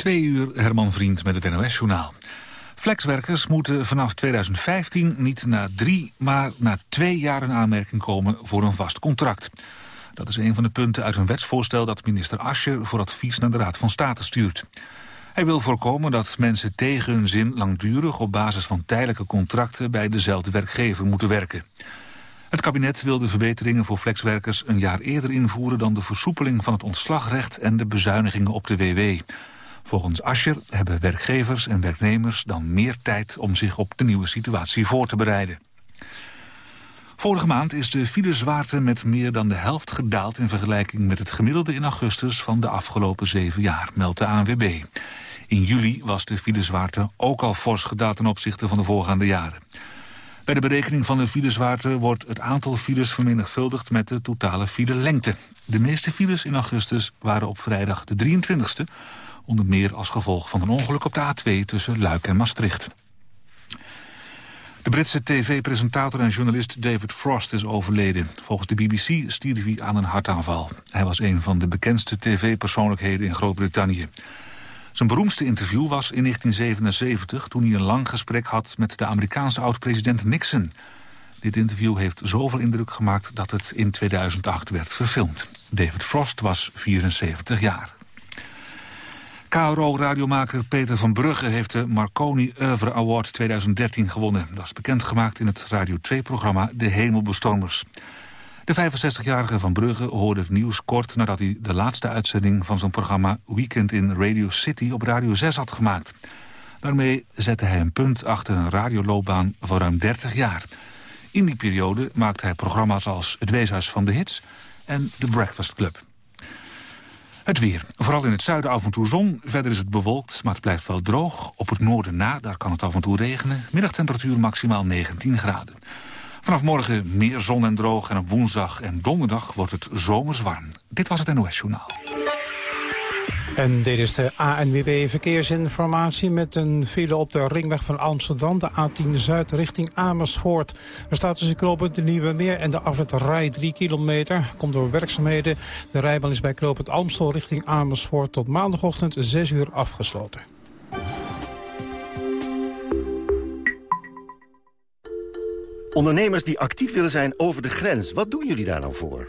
Twee uur Herman Vriend met het NOS-journaal. Flexwerkers moeten vanaf 2015 niet na drie, maar na twee jaar in aanmerking komen voor een vast contract. Dat is een van de punten uit een wetsvoorstel dat minister Ascher voor advies naar de Raad van State stuurt. Hij wil voorkomen dat mensen tegen hun zin langdurig op basis van tijdelijke contracten bij dezelfde werkgever moeten werken. Het kabinet wil de verbeteringen voor flexwerkers een jaar eerder invoeren dan de versoepeling van het ontslagrecht en de bezuinigingen op de WW. Volgens Ascher hebben werkgevers en werknemers dan meer tijd om zich op de nieuwe situatie voor te bereiden. Vorige maand is de filezwaarte met meer dan de helft gedaald... in vergelijking met het gemiddelde in augustus van de afgelopen zeven jaar, meldt de ANWB. In juli was de filezwaarte ook al fors gedaald ten opzichte van de voorgaande jaren. Bij de berekening van de filezwaarte wordt het aantal files vermenigvuldigd met de totale filelengte. De meeste files in augustus waren op vrijdag de 23e, onder meer als gevolg van een ongeluk op de A2 tussen Luik en Maastricht. De Britse tv-presentator en journalist David Frost is overleden. Volgens de BBC stierf hij aan een hartaanval. Hij was een van de bekendste tv-persoonlijkheden in Groot-Brittannië. Zijn beroemdste interview was in 1977... toen hij een lang gesprek had met de Amerikaanse oud-president Nixon. Dit interview heeft zoveel indruk gemaakt dat het in 2008 werd verfilmd. David Frost was 74 jaar. KRO-radiomaker Peter van Brugge heeft de Marconi Oeuvre Award 2013 gewonnen. Dat is bekendgemaakt in het Radio 2-programma De Hemelbestormers. De 65-jarige Van Brugge hoorde het nieuws kort nadat hij de laatste uitzending van zijn programma Weekend in Radio City op Radio 6 had gemaakt. Daarmee zette hij een punt achter een radioloopbaan van ruim 30 jaar. In die periode maakte hij programma's als Het Weeshuis van de Hits en The Breakfast Club. Het weer. Vooral in het zuiden af en toe zon. Verder is het bewolkt, maar het blijft wel droog. Op het noorden na, daar kan het af en toe regenen. Middagtemperatuur maximaal 19 graden. Vanaf morgen meer zon en droog en op woensdag en donderdag wordt het zomers warm. Dit was het NOS Journaal. En dit is de ANWB Verkeersinformatie met een file op de ringweg van Amsterdam, de A10 Zuid richting Amersfoort. Er staat tussen knooppunt de Nieuwe Meer en de afrit Rij 3 kilometer. Komt door werkzaamheden. De rijbaan is bij knooppunt Amstel richting Amersfoort tot maandagochtend 6 uur afgesloten. Ondernemers die actief willen zijn over de grens, wat doen jullie daar nou voor?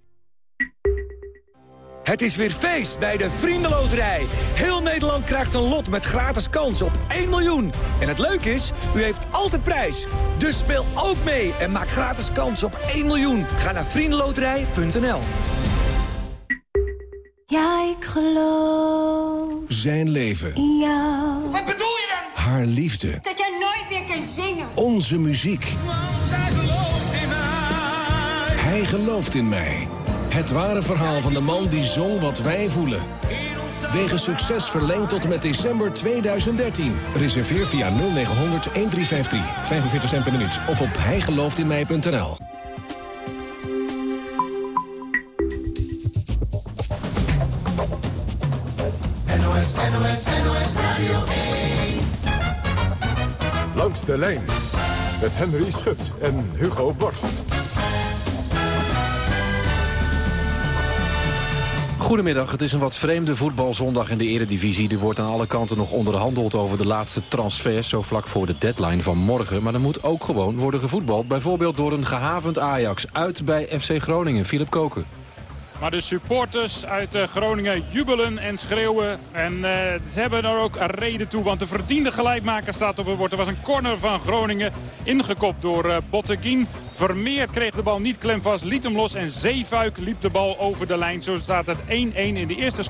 Het is weer feest bij de Vriendenloterij. Heel Nederland krijgt een lot met gratis kans op 1 miljoen. En het leuke is, u heeft altijd prijs. Dus speel ook mee en maak gratis kans op 1 miljoen. Ga naar vriendenloterij.nl Ja, ik geloof... Zijn leven. In jou. Wat bedoel je dan? Haar liefde. Dat jij nooit weer kunt zingen. Onze muziek. Hij gelooft in mij. Het ware verhaal van de man die zong wat wij voelen. Wegens succes verlengd tot en met december 2013. Reserveer via 0900 1353. 45 cent per minuut. Of op hijgelooftinmij.nl. NOS, NOS, NOS Radio 1. Langs de lijn. Met Henry Schut en Hugo Borst. Goedemiddag, het is een wat vreemde voetbalzondag in de eredivisie. Er wordt aan alle kanten nog onderhandeld over de laatste transfers... zo vlak voor de deadline van morgen. Maar er moet ook gewoon worden gevoetbald. Bijvoorbeeld door een gehavend Ajax. Uit bij FC Groningen, Philip Koken. Maar de supporters uit eh, Groningen jubelen en schreeuwen. En uh, ze hebben er ook reden toe. Want de verdiende gelijkmaker staat op het bord. Er was een corner van Groningen ingekopt door uh, Botteguin. Vermeer kreeg de bal niet klem vast, liet hem los. En Zeefuik liep de bal over de lijn. Zo staat het 1-1. In, de eerste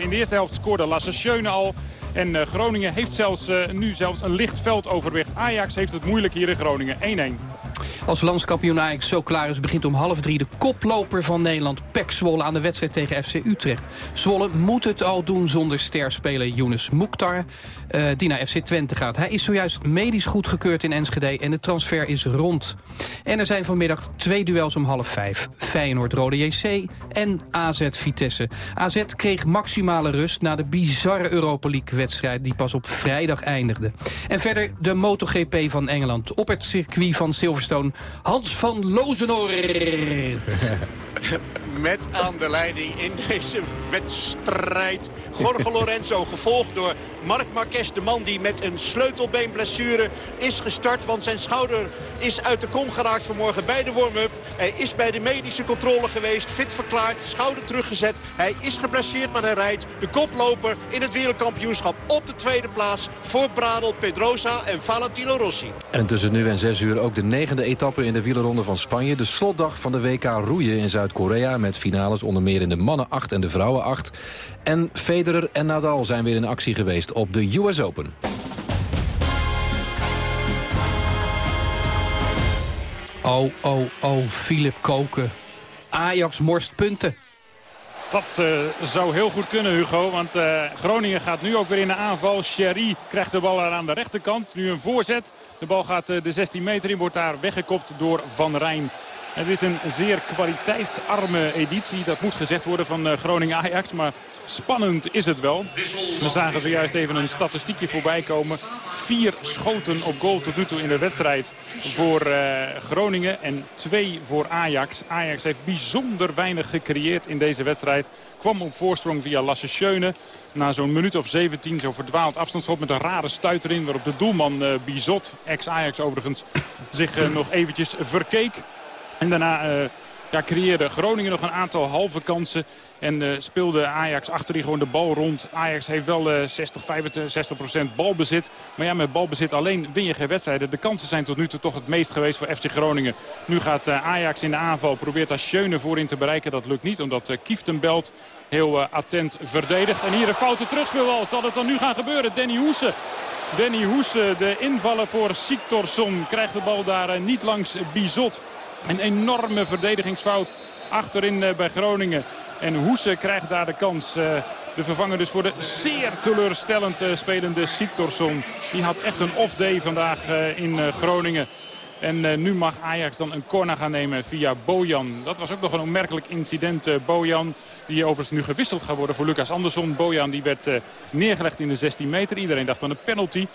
in de eerste helft scoorde Lasse Schöne al. En Groningen heeft zelfs, nu zelfs een licht veldoverwicht. Ajax heeft het moeilijk hier in Groningen. 1-1. Als landskampioen Ajax zo klaar is, begint om half drie de koploper van Nederland, Pek Zwolle, aan de wedstrijd tegen FC Utrecht. Zwolle moet het al doen zonder sterspeler Younes Mukhtar, uh, die naar FC Twente gaat. Hij is zojuist medisch goedgekeurd in Enschede en de transfer is rond. En er zijn vanmiddag twee duels om half vijf. Feyenoord-Rode JC en AZ-Vitesse. AZ kreeg maximale rust na de bizarre Europa League-wedstrijd... die pas op vrijdag eindigde. En verder de MotoGP van Engeland. Op het circuit van Silverstone, Hans van Lozenoord. Met aan de leiding in deze wedstrijd Jorge Lorenzo, gevolgd door Marc Marquez, de man die met een sleutelbeenblessure is gestart. Want zijn schouder is uit de kom geraakt vanmorgen bij de warm-up. Hij is bij de medische controle geweest, fit verklaard, schouder teruggezet. Hij is geblesseerd, maar hij rijdt. De koploper in het wereldkampioenschap op de tweede plaats voor Bradel, Pedrosa en Valentino Rossi. En tussen nu en zes uur ook de negende etappe in de wielerronde van Spanje. De slotdag van de WK roeien in Zuid-Korea met finales onder meer in de mannen 8 en de vrouwen 8. En Federer en Nadal zijn weer in actie geweest op de US Open. Oh, oh, oh, Philip Koken. Ajax morst punten. Dat uh, zou heel goed kunnen, Hugo. Want uh, Groningen gaat nu ook weer in de aanval. Sherry krijgt de bal aan de rechterkant. Nu een voorzet. De bal gaat uh, de 16 meter in. Wordt daar weggekopt door Van Rijn. Het is een zeer kwaliteitsarme editie. Dat moet gezegd worden van Groningen-Ajax. Maar Spannend is het wel. We zagen zojuist even een statistiekje voorbij komen. Vier schoten op goal tot nu toe in de wedstrijd voor uh, Groningen en twee voor Ajax. Ajax heeft bijzonder weinig gecreëerd in deze wedstrijd. Kwam op voorsprong via Lasse Schöne. Na zo'n minuut of 17 zo verdwaald afstandsschop met een rare stuit erin. Waarop de doelman uh, Bizot, ex-Ajax overigens, zich nog eventjes verkeek. En daarna ja, creëerde Groningen nog een aantal halve kansen. En uh, speelde Ajax achterin gewoon de bal rond. Ajax heeft wel uh, 60, 65 procent balbezit. Maar ja, met balbezit alleen win je geen wedstrijden. De kansen zijn tot nu toe toch het meest geweest voor FC Groningen. Nu gaat uh, Ajax in de aanval. Probeert daar Schöne voorin te bereiken. Dat lukt niet, omdat Kieftenbelt heel attent verdedigt. En hier een foute terugspeel Zal het dan nu gaan gebeuren? Danny Hoese. Danny Hoese, de invaller voor Siktorsson, krijgt de bal daar niet langs Bizot. Een enorme verdedigingsfout achterin bij Groningen. En Hoese krijgt daar de kans. Uh, de vervanger dus voor de zeer teleurstellend uh, spelende Siktorsson. Die had echt een off-day vandaag in Groningen. En nu mag Ajax dan een corner gaan nemen via Bojan. Dat was ook nog een onmerkelijk incident. Bojan, die overigens nu gewisseld gaat worden voor Lucas Andersson. Bojan die werd neergelegd in de 16 meter. Iedereen dacht aan een penalty.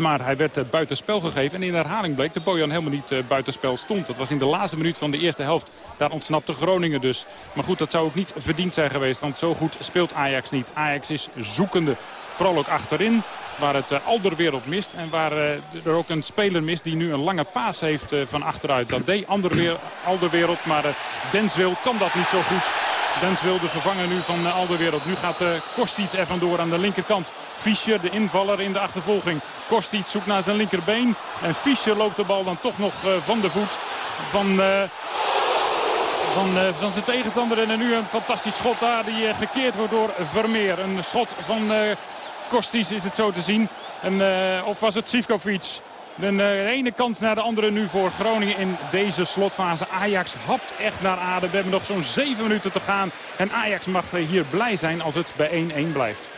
Maar hij werd uh, buitenspel gegeven. En in herhaling bleek dat Bojan helemaal niet uh, buitenspel stond. Dat was in de laatste minuut van de eerste helft. Daar ontsnapte Groningen dus. Maar goed, dat zou ook niet verdiend zijn geweest. Want zo goed speelt Ajax niet. Ajax is zoekende. Vooral ook achterin. Waar het uh, Alderwereld mist. En waar er ook een speler mist die nu een lange paas heeft van achteruit. Dat deed Alderwereld. Maar Denswil kan dat niet zo goed. Dens wil de vervanger nu van uh, Alderwereld. Nu gaat uh, Kostic er vandoor aan de linkerkant. Fischer, de invaller in de achtervolging. Kostic zoekt naar zijn linkerbeen. En Fischer loopt de bal dan toch nog uh, van de voet van, van, van zijn tegenstander. En nu een fantastisch schot daar die gekeerd wordt door Vermeer. Een schot van Kostic is het zo te zien. En, of was het Sivkovic? De ene kans naar de andere nu voor Groningen in deze slotfase. Ajax hapt echt naar adem. We hebben nog zo'n 7 minuten te gaan. En Ajax mag hier blij zijn als het bij 1-1 blijft.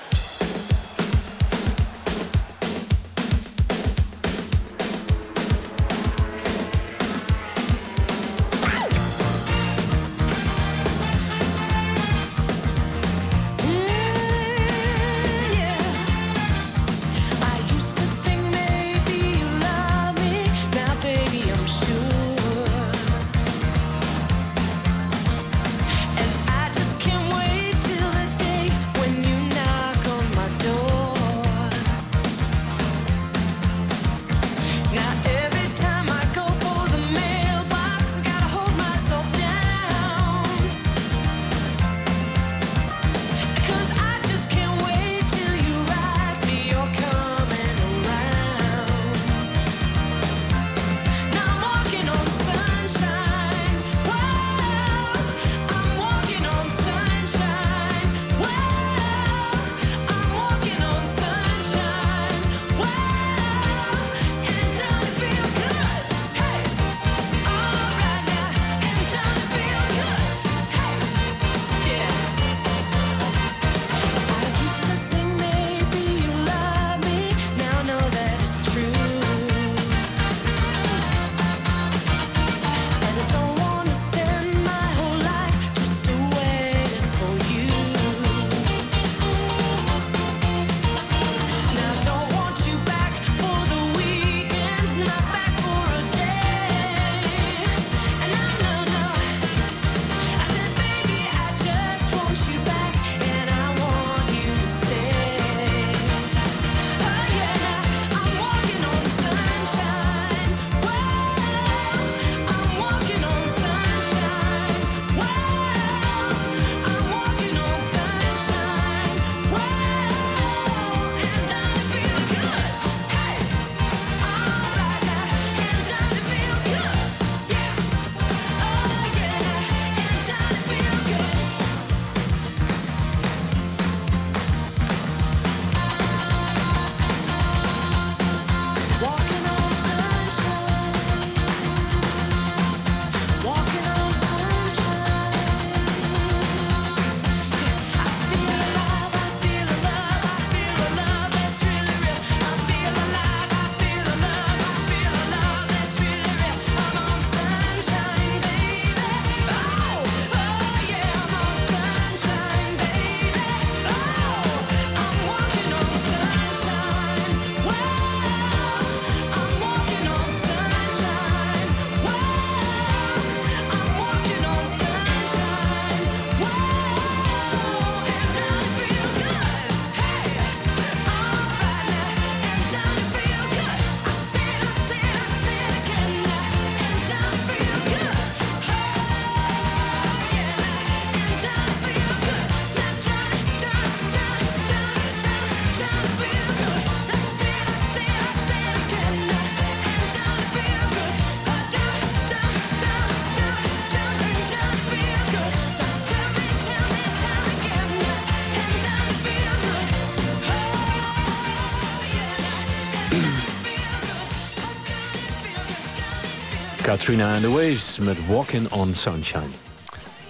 Katrina and the Waves met Walking on Sunshine.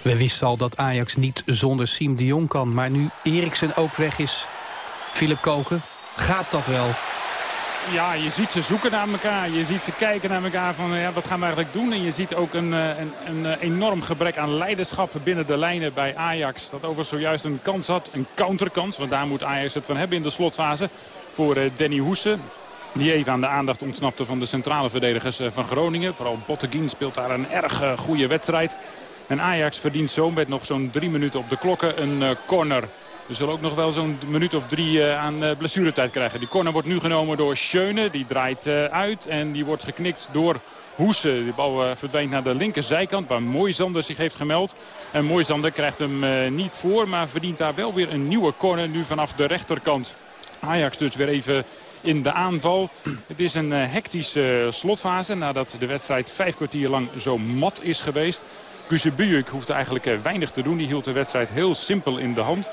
We wisten al dat Ajax niet zonder Siem de Jong kan. Maar nu Eriksen ook weg is, Philip Koken, gaat dat wel? Ja, je ziet ze zoeken naar elkaar. Je ziet ze kijken naar elkaar van ja, wat gaan we eigenlijk doen. En je ziet ook een, eh, een, een eh, enorm gebrek aan leiderschap binnen de lijnen bij Ajax. Dat overigens zojuist een kans had, een counterkans. Want daar moet Ajax het van hebben in de slotfase. Voor eh, Danny Hoesen. Die even aan de aandacht ontsnapte van de centrale verdedigers van Groningen. Vooral Botteguin speelt daar een erg goede wedstrijd. En Ajax verdient zo met nog zo'n drie minuten op de klokken een corner. We zullen ook nog wel zo'n minuut of drie eh, aan eh, blessuretijd krijgen. Die corner wordt nu genomen door Schöne. Die draait eh, uit en die wordt geknikt door Hoesen. De bal verdwijnt naar de linkerzijkant waar Moisander zich heeft gemeld. En Moisander krijgt hem niet voor, maar verdient daar wel weer een nieuwe corner nu vanaf de rechterkant. Ajax dus weer even in de aanval. Het is een hectische slotfase nadat de wedstrijd vijf kwartier lang zo mat is geweest. Kuzebujuk hoefde eigenlijk weinig te doen. Die hield de wedstrijd heel simpel in de hand.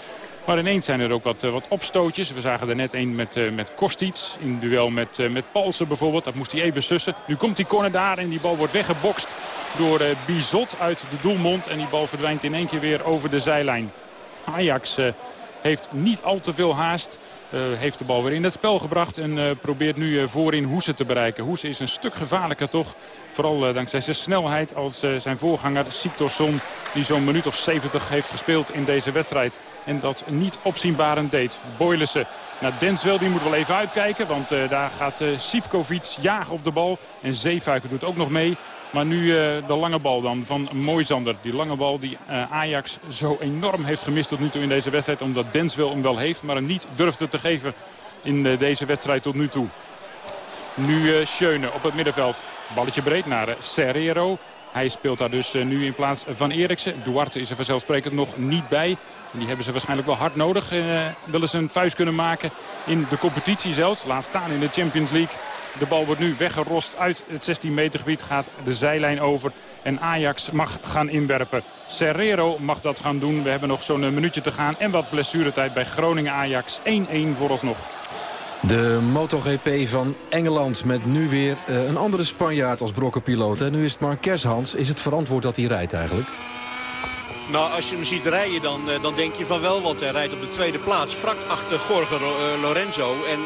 Maar ineens zijn er ook wat, eh, wat opstootjes. We zagen er net een met, met Kostic. In duel met, met Palsen bijvoorbeeld. Dat moest hij even sussen. Nu komt die corner daar en die bal wordt weggebokst door Bizot uit de doelmond. En die bal verdwijnt in één keer weer over de zijlijn. Ajax heeft niet al te veel haast. Uh, heeft de bal weer in het spel gebracht en uh, probeert nu uh, voorin Hoese te bereiken. Hoese is een stuk gevaarlijker toch. Vooral dankzij zijn snelheid als zijn voorganger Siktorsson. Die zo'n minuut of 70 heeft gespeeld in deze wedstrijd. En dat niet opzienbarend deed. Boylissen naar Denswel, die moet wel even uitkijken. Want daar gaat Sivkovic jagen op de bal. En Zeefuiker doet ook nog mee. Maar nu uh, de lange bal dan van Moisander. Die lange bal die uh, Ajax zo enorm heeft gemist tot nu toe in deze wedstrijd. Omdat Denswil hem wel heeft, maar hem niet durfde te geven in uh, deze wedstrijd tot nu toe. Nu Schöne op het middenveld. Balletje breed naar Serrero. Hij speelt daar dus nu in plaats van Eriksen. Duarte is er vanzelfsprekend nog niet bij. Die hebben ze waarschijnlijk wel hard nodig. Willen ze een vuist kunnen maken in de competitie zelfs. Laat staan in de Champions League. De bal wordt nu weggerost uit het 16 meter gebied. Gaat de zijlijn over. En Ajax mag gaan inwerpen. Serrero mag dat gaan doen. We hebben nog zo'n minuutje te gaan. En wat blessuretijd bij Groningen-Ajax. 1-1 vooralsnog. De MotoGP van Engeland met nu weer uh, een andere Spanjaard als brokkenpiloot. En nu is het Marquez Hans. Is het verantwoord dat hij rijdt eigenlijk? Nou, als je hem ziet rijden, dan, uh, dan denk je van wel. Want hij rijdt op de tweede plaats. Vlak achter Jorge uh, Lorenzo. En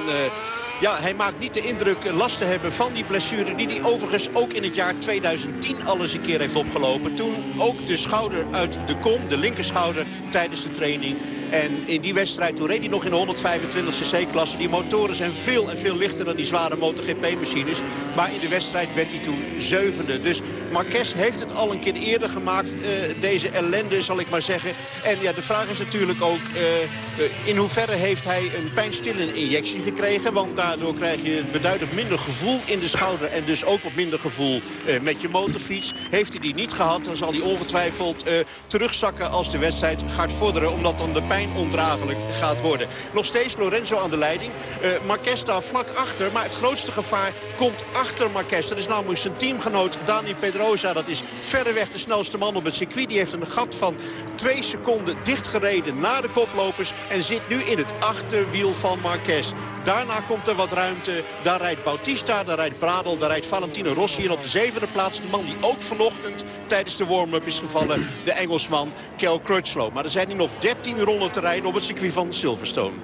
ja, hij maakt niet de indruk last te hebben van die blessure... die hij overigens ook in het jaar 2010 al eens een keer heeft opgelopen. Toen ook de schouder uit de kom, de linkerschouder, tijdens de training. En in die wedstrijd, toen reed hij nog in de 125cc-klasse. Die motoren zijn veel en veel lichter dan die zware MotoGP-machines. Maar in de wedstrijd werd hij toen zevende. Dus Marquez heeft het al een keer eerder gemaakt. Uh, deze ellende, zal ik maar zeggen. En ja, de vraag is natuurlijk ook... Uh, uh, in hoeverre heeft hij een pijnstillende injectie gekregen? Want daardoor krijg je beduidend minder gevoel in de schouder. En dus ook wat minder gevoel met je motorfiets. Heeft hij die niet gehad, dan zal hij ongetwijfeld terugzakken als de wedstrijd gaat vorderen. Omdat dan de pijn ondraaglijk gaat worden. Nog steeds Lorenzo aan de leiding. Uh, Marquez daar vlak achter. Maar het grootste gevaar komt achter Marquez. Dat is namelijk zijn teamgenoot Dani Pedrosa. Dat is verreweg de snelste man op het circuit. Die heeft een gat van twee seconden dichtgereden naar de koplopers. En zit nu in het achterwiel van Marquez. Daarna komt er wat ruimte. Daar rijdt Bautista, daar rijdt Bradel, daar rijdt Valentino Rossi. En op de zevende plaats de man die ook vanochtend tijdens de warm-up is gevallen. De Engelsman Kel Crutchlow. Maar er zijn nu nog 13 ronden te rijden op het circuit van Silverstone.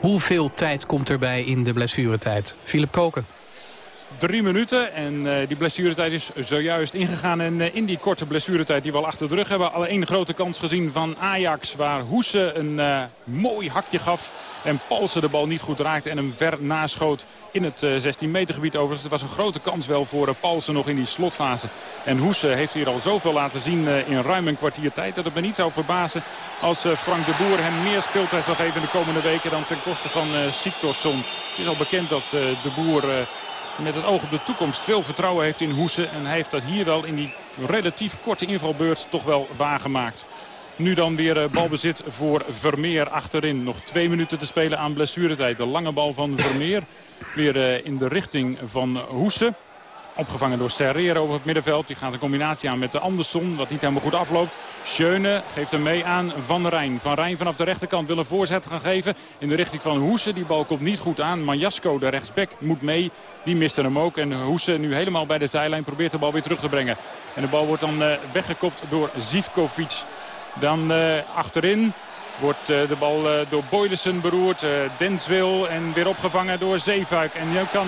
Hoeveel tijd komt erbij in de blessuretijd? Philip Koken drie minuten. En uh, die blessuretijd is zojuist ingegaan. En uh, in die korte blessuretijd die we al achter de rug hebben... al één grote kans gezien van Ajax. Waar Hoese een uh, mooi hakje gaf. En Palsen de bal niet goed raakte en hem ver naschoot in het 16 meter gebied overigens. Het was een grote kans wel voor Palsen nog in die slotfase. En Hoese heeft hier al zoveel laten zien in ruim een kwartier tijd... dat het me niet zou verbazen als Frank de Boer hem meer speeltijd zal geven in de komende weken... dan ten koste van Siktorsson. Het is al bekend dat de Boer met het oog op de toekomst veel vertrouwen heeft in Hoesen. En hij heeft dat hier wel in die relatief korte invalbeurt toch wel waargemaakt. Nu dan weer eh, balbezit voor Vermeer achterin. Nog twee minuten te spelen aan blessuretijd. De lange bal van Vermeer weer eh, in de richting van Hoesen. Opgevangen door Serrero op het middenveld. Die gaat een combinatie aan met de Andersson. Wat niet helemaal goed afloopt. Schöne geeft hem mee aan Van Rijn. Van Rijn vanaf de rechterkant wil een voorzet gaan geven. In de richting van Hoese. Die bal komt niet goed aan. Manjasko, de rechtsback, moet mee. Die miste hem ook. En Hoese nu helemaal bij de zijlijn probeert de bal weer terug te brengen. En de bal wordt dan uh, weggekopt door Zivkovic. Dan uh, achterin Wordt uh, de bal uh, door Boylissen beroerd. Uh, Denswil en weer opgevangen door Zeefuik. En nu kan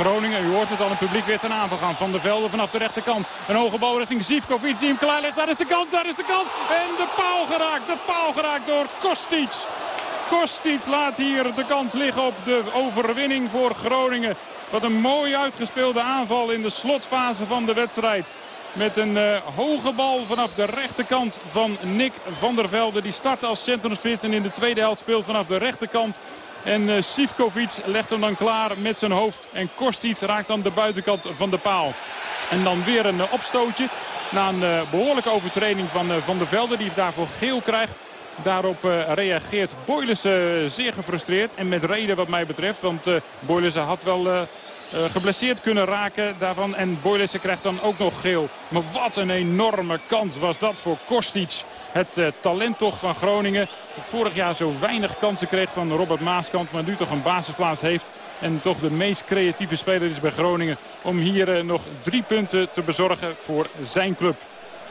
Groningen, u hoort het al, het publiek weer ten aanval gaan. Van de Velden vanaf de rechterkant. Een hoge bal richting Zivkovic die hem klaar ligt. Daar is de kans, daar is de kans. En de paal geraakt, de paal geraakt door Kostic. Kostic laat hier de kans liggen op de overwinning voor Groningen. Wat een mooi uitgespeelde aanval in de slotfase van de wedstrijd. Met een uh, hoge bal vanaf de rechterkant van Nick van der Velde. Die start als centrumspits en in de tweede helft speelt vanaf de rechterkant. En uh, Sivkovic legt hem dan klaar met zijn hoofd. En Kostic raakt dan de buitenkant van de paal. En dan weer een uh, opstootje. Na een behoorlijke overtreding van Van der Velde. Die daarvoor geel krijgt. Daarop reageert Boylissen zeer gefrustreerd. En met reden wat mij betreft. Want uh, had wel geblesseerd kunnen raken daarvan. En Boylissen krijgt dan ook nog geel. Maar wat een enorme kans was dat voor Kostic. Het uh, talent toch van Groningen. Dat vorig jaar zo weinig kansen kreeg van Robert Maaskant. Maar nu toch een basisplaats heeft. En toch de meest creatieve speler is bij Groningen. Om hier uh, nog drie punten te bezorgen voor zijn club.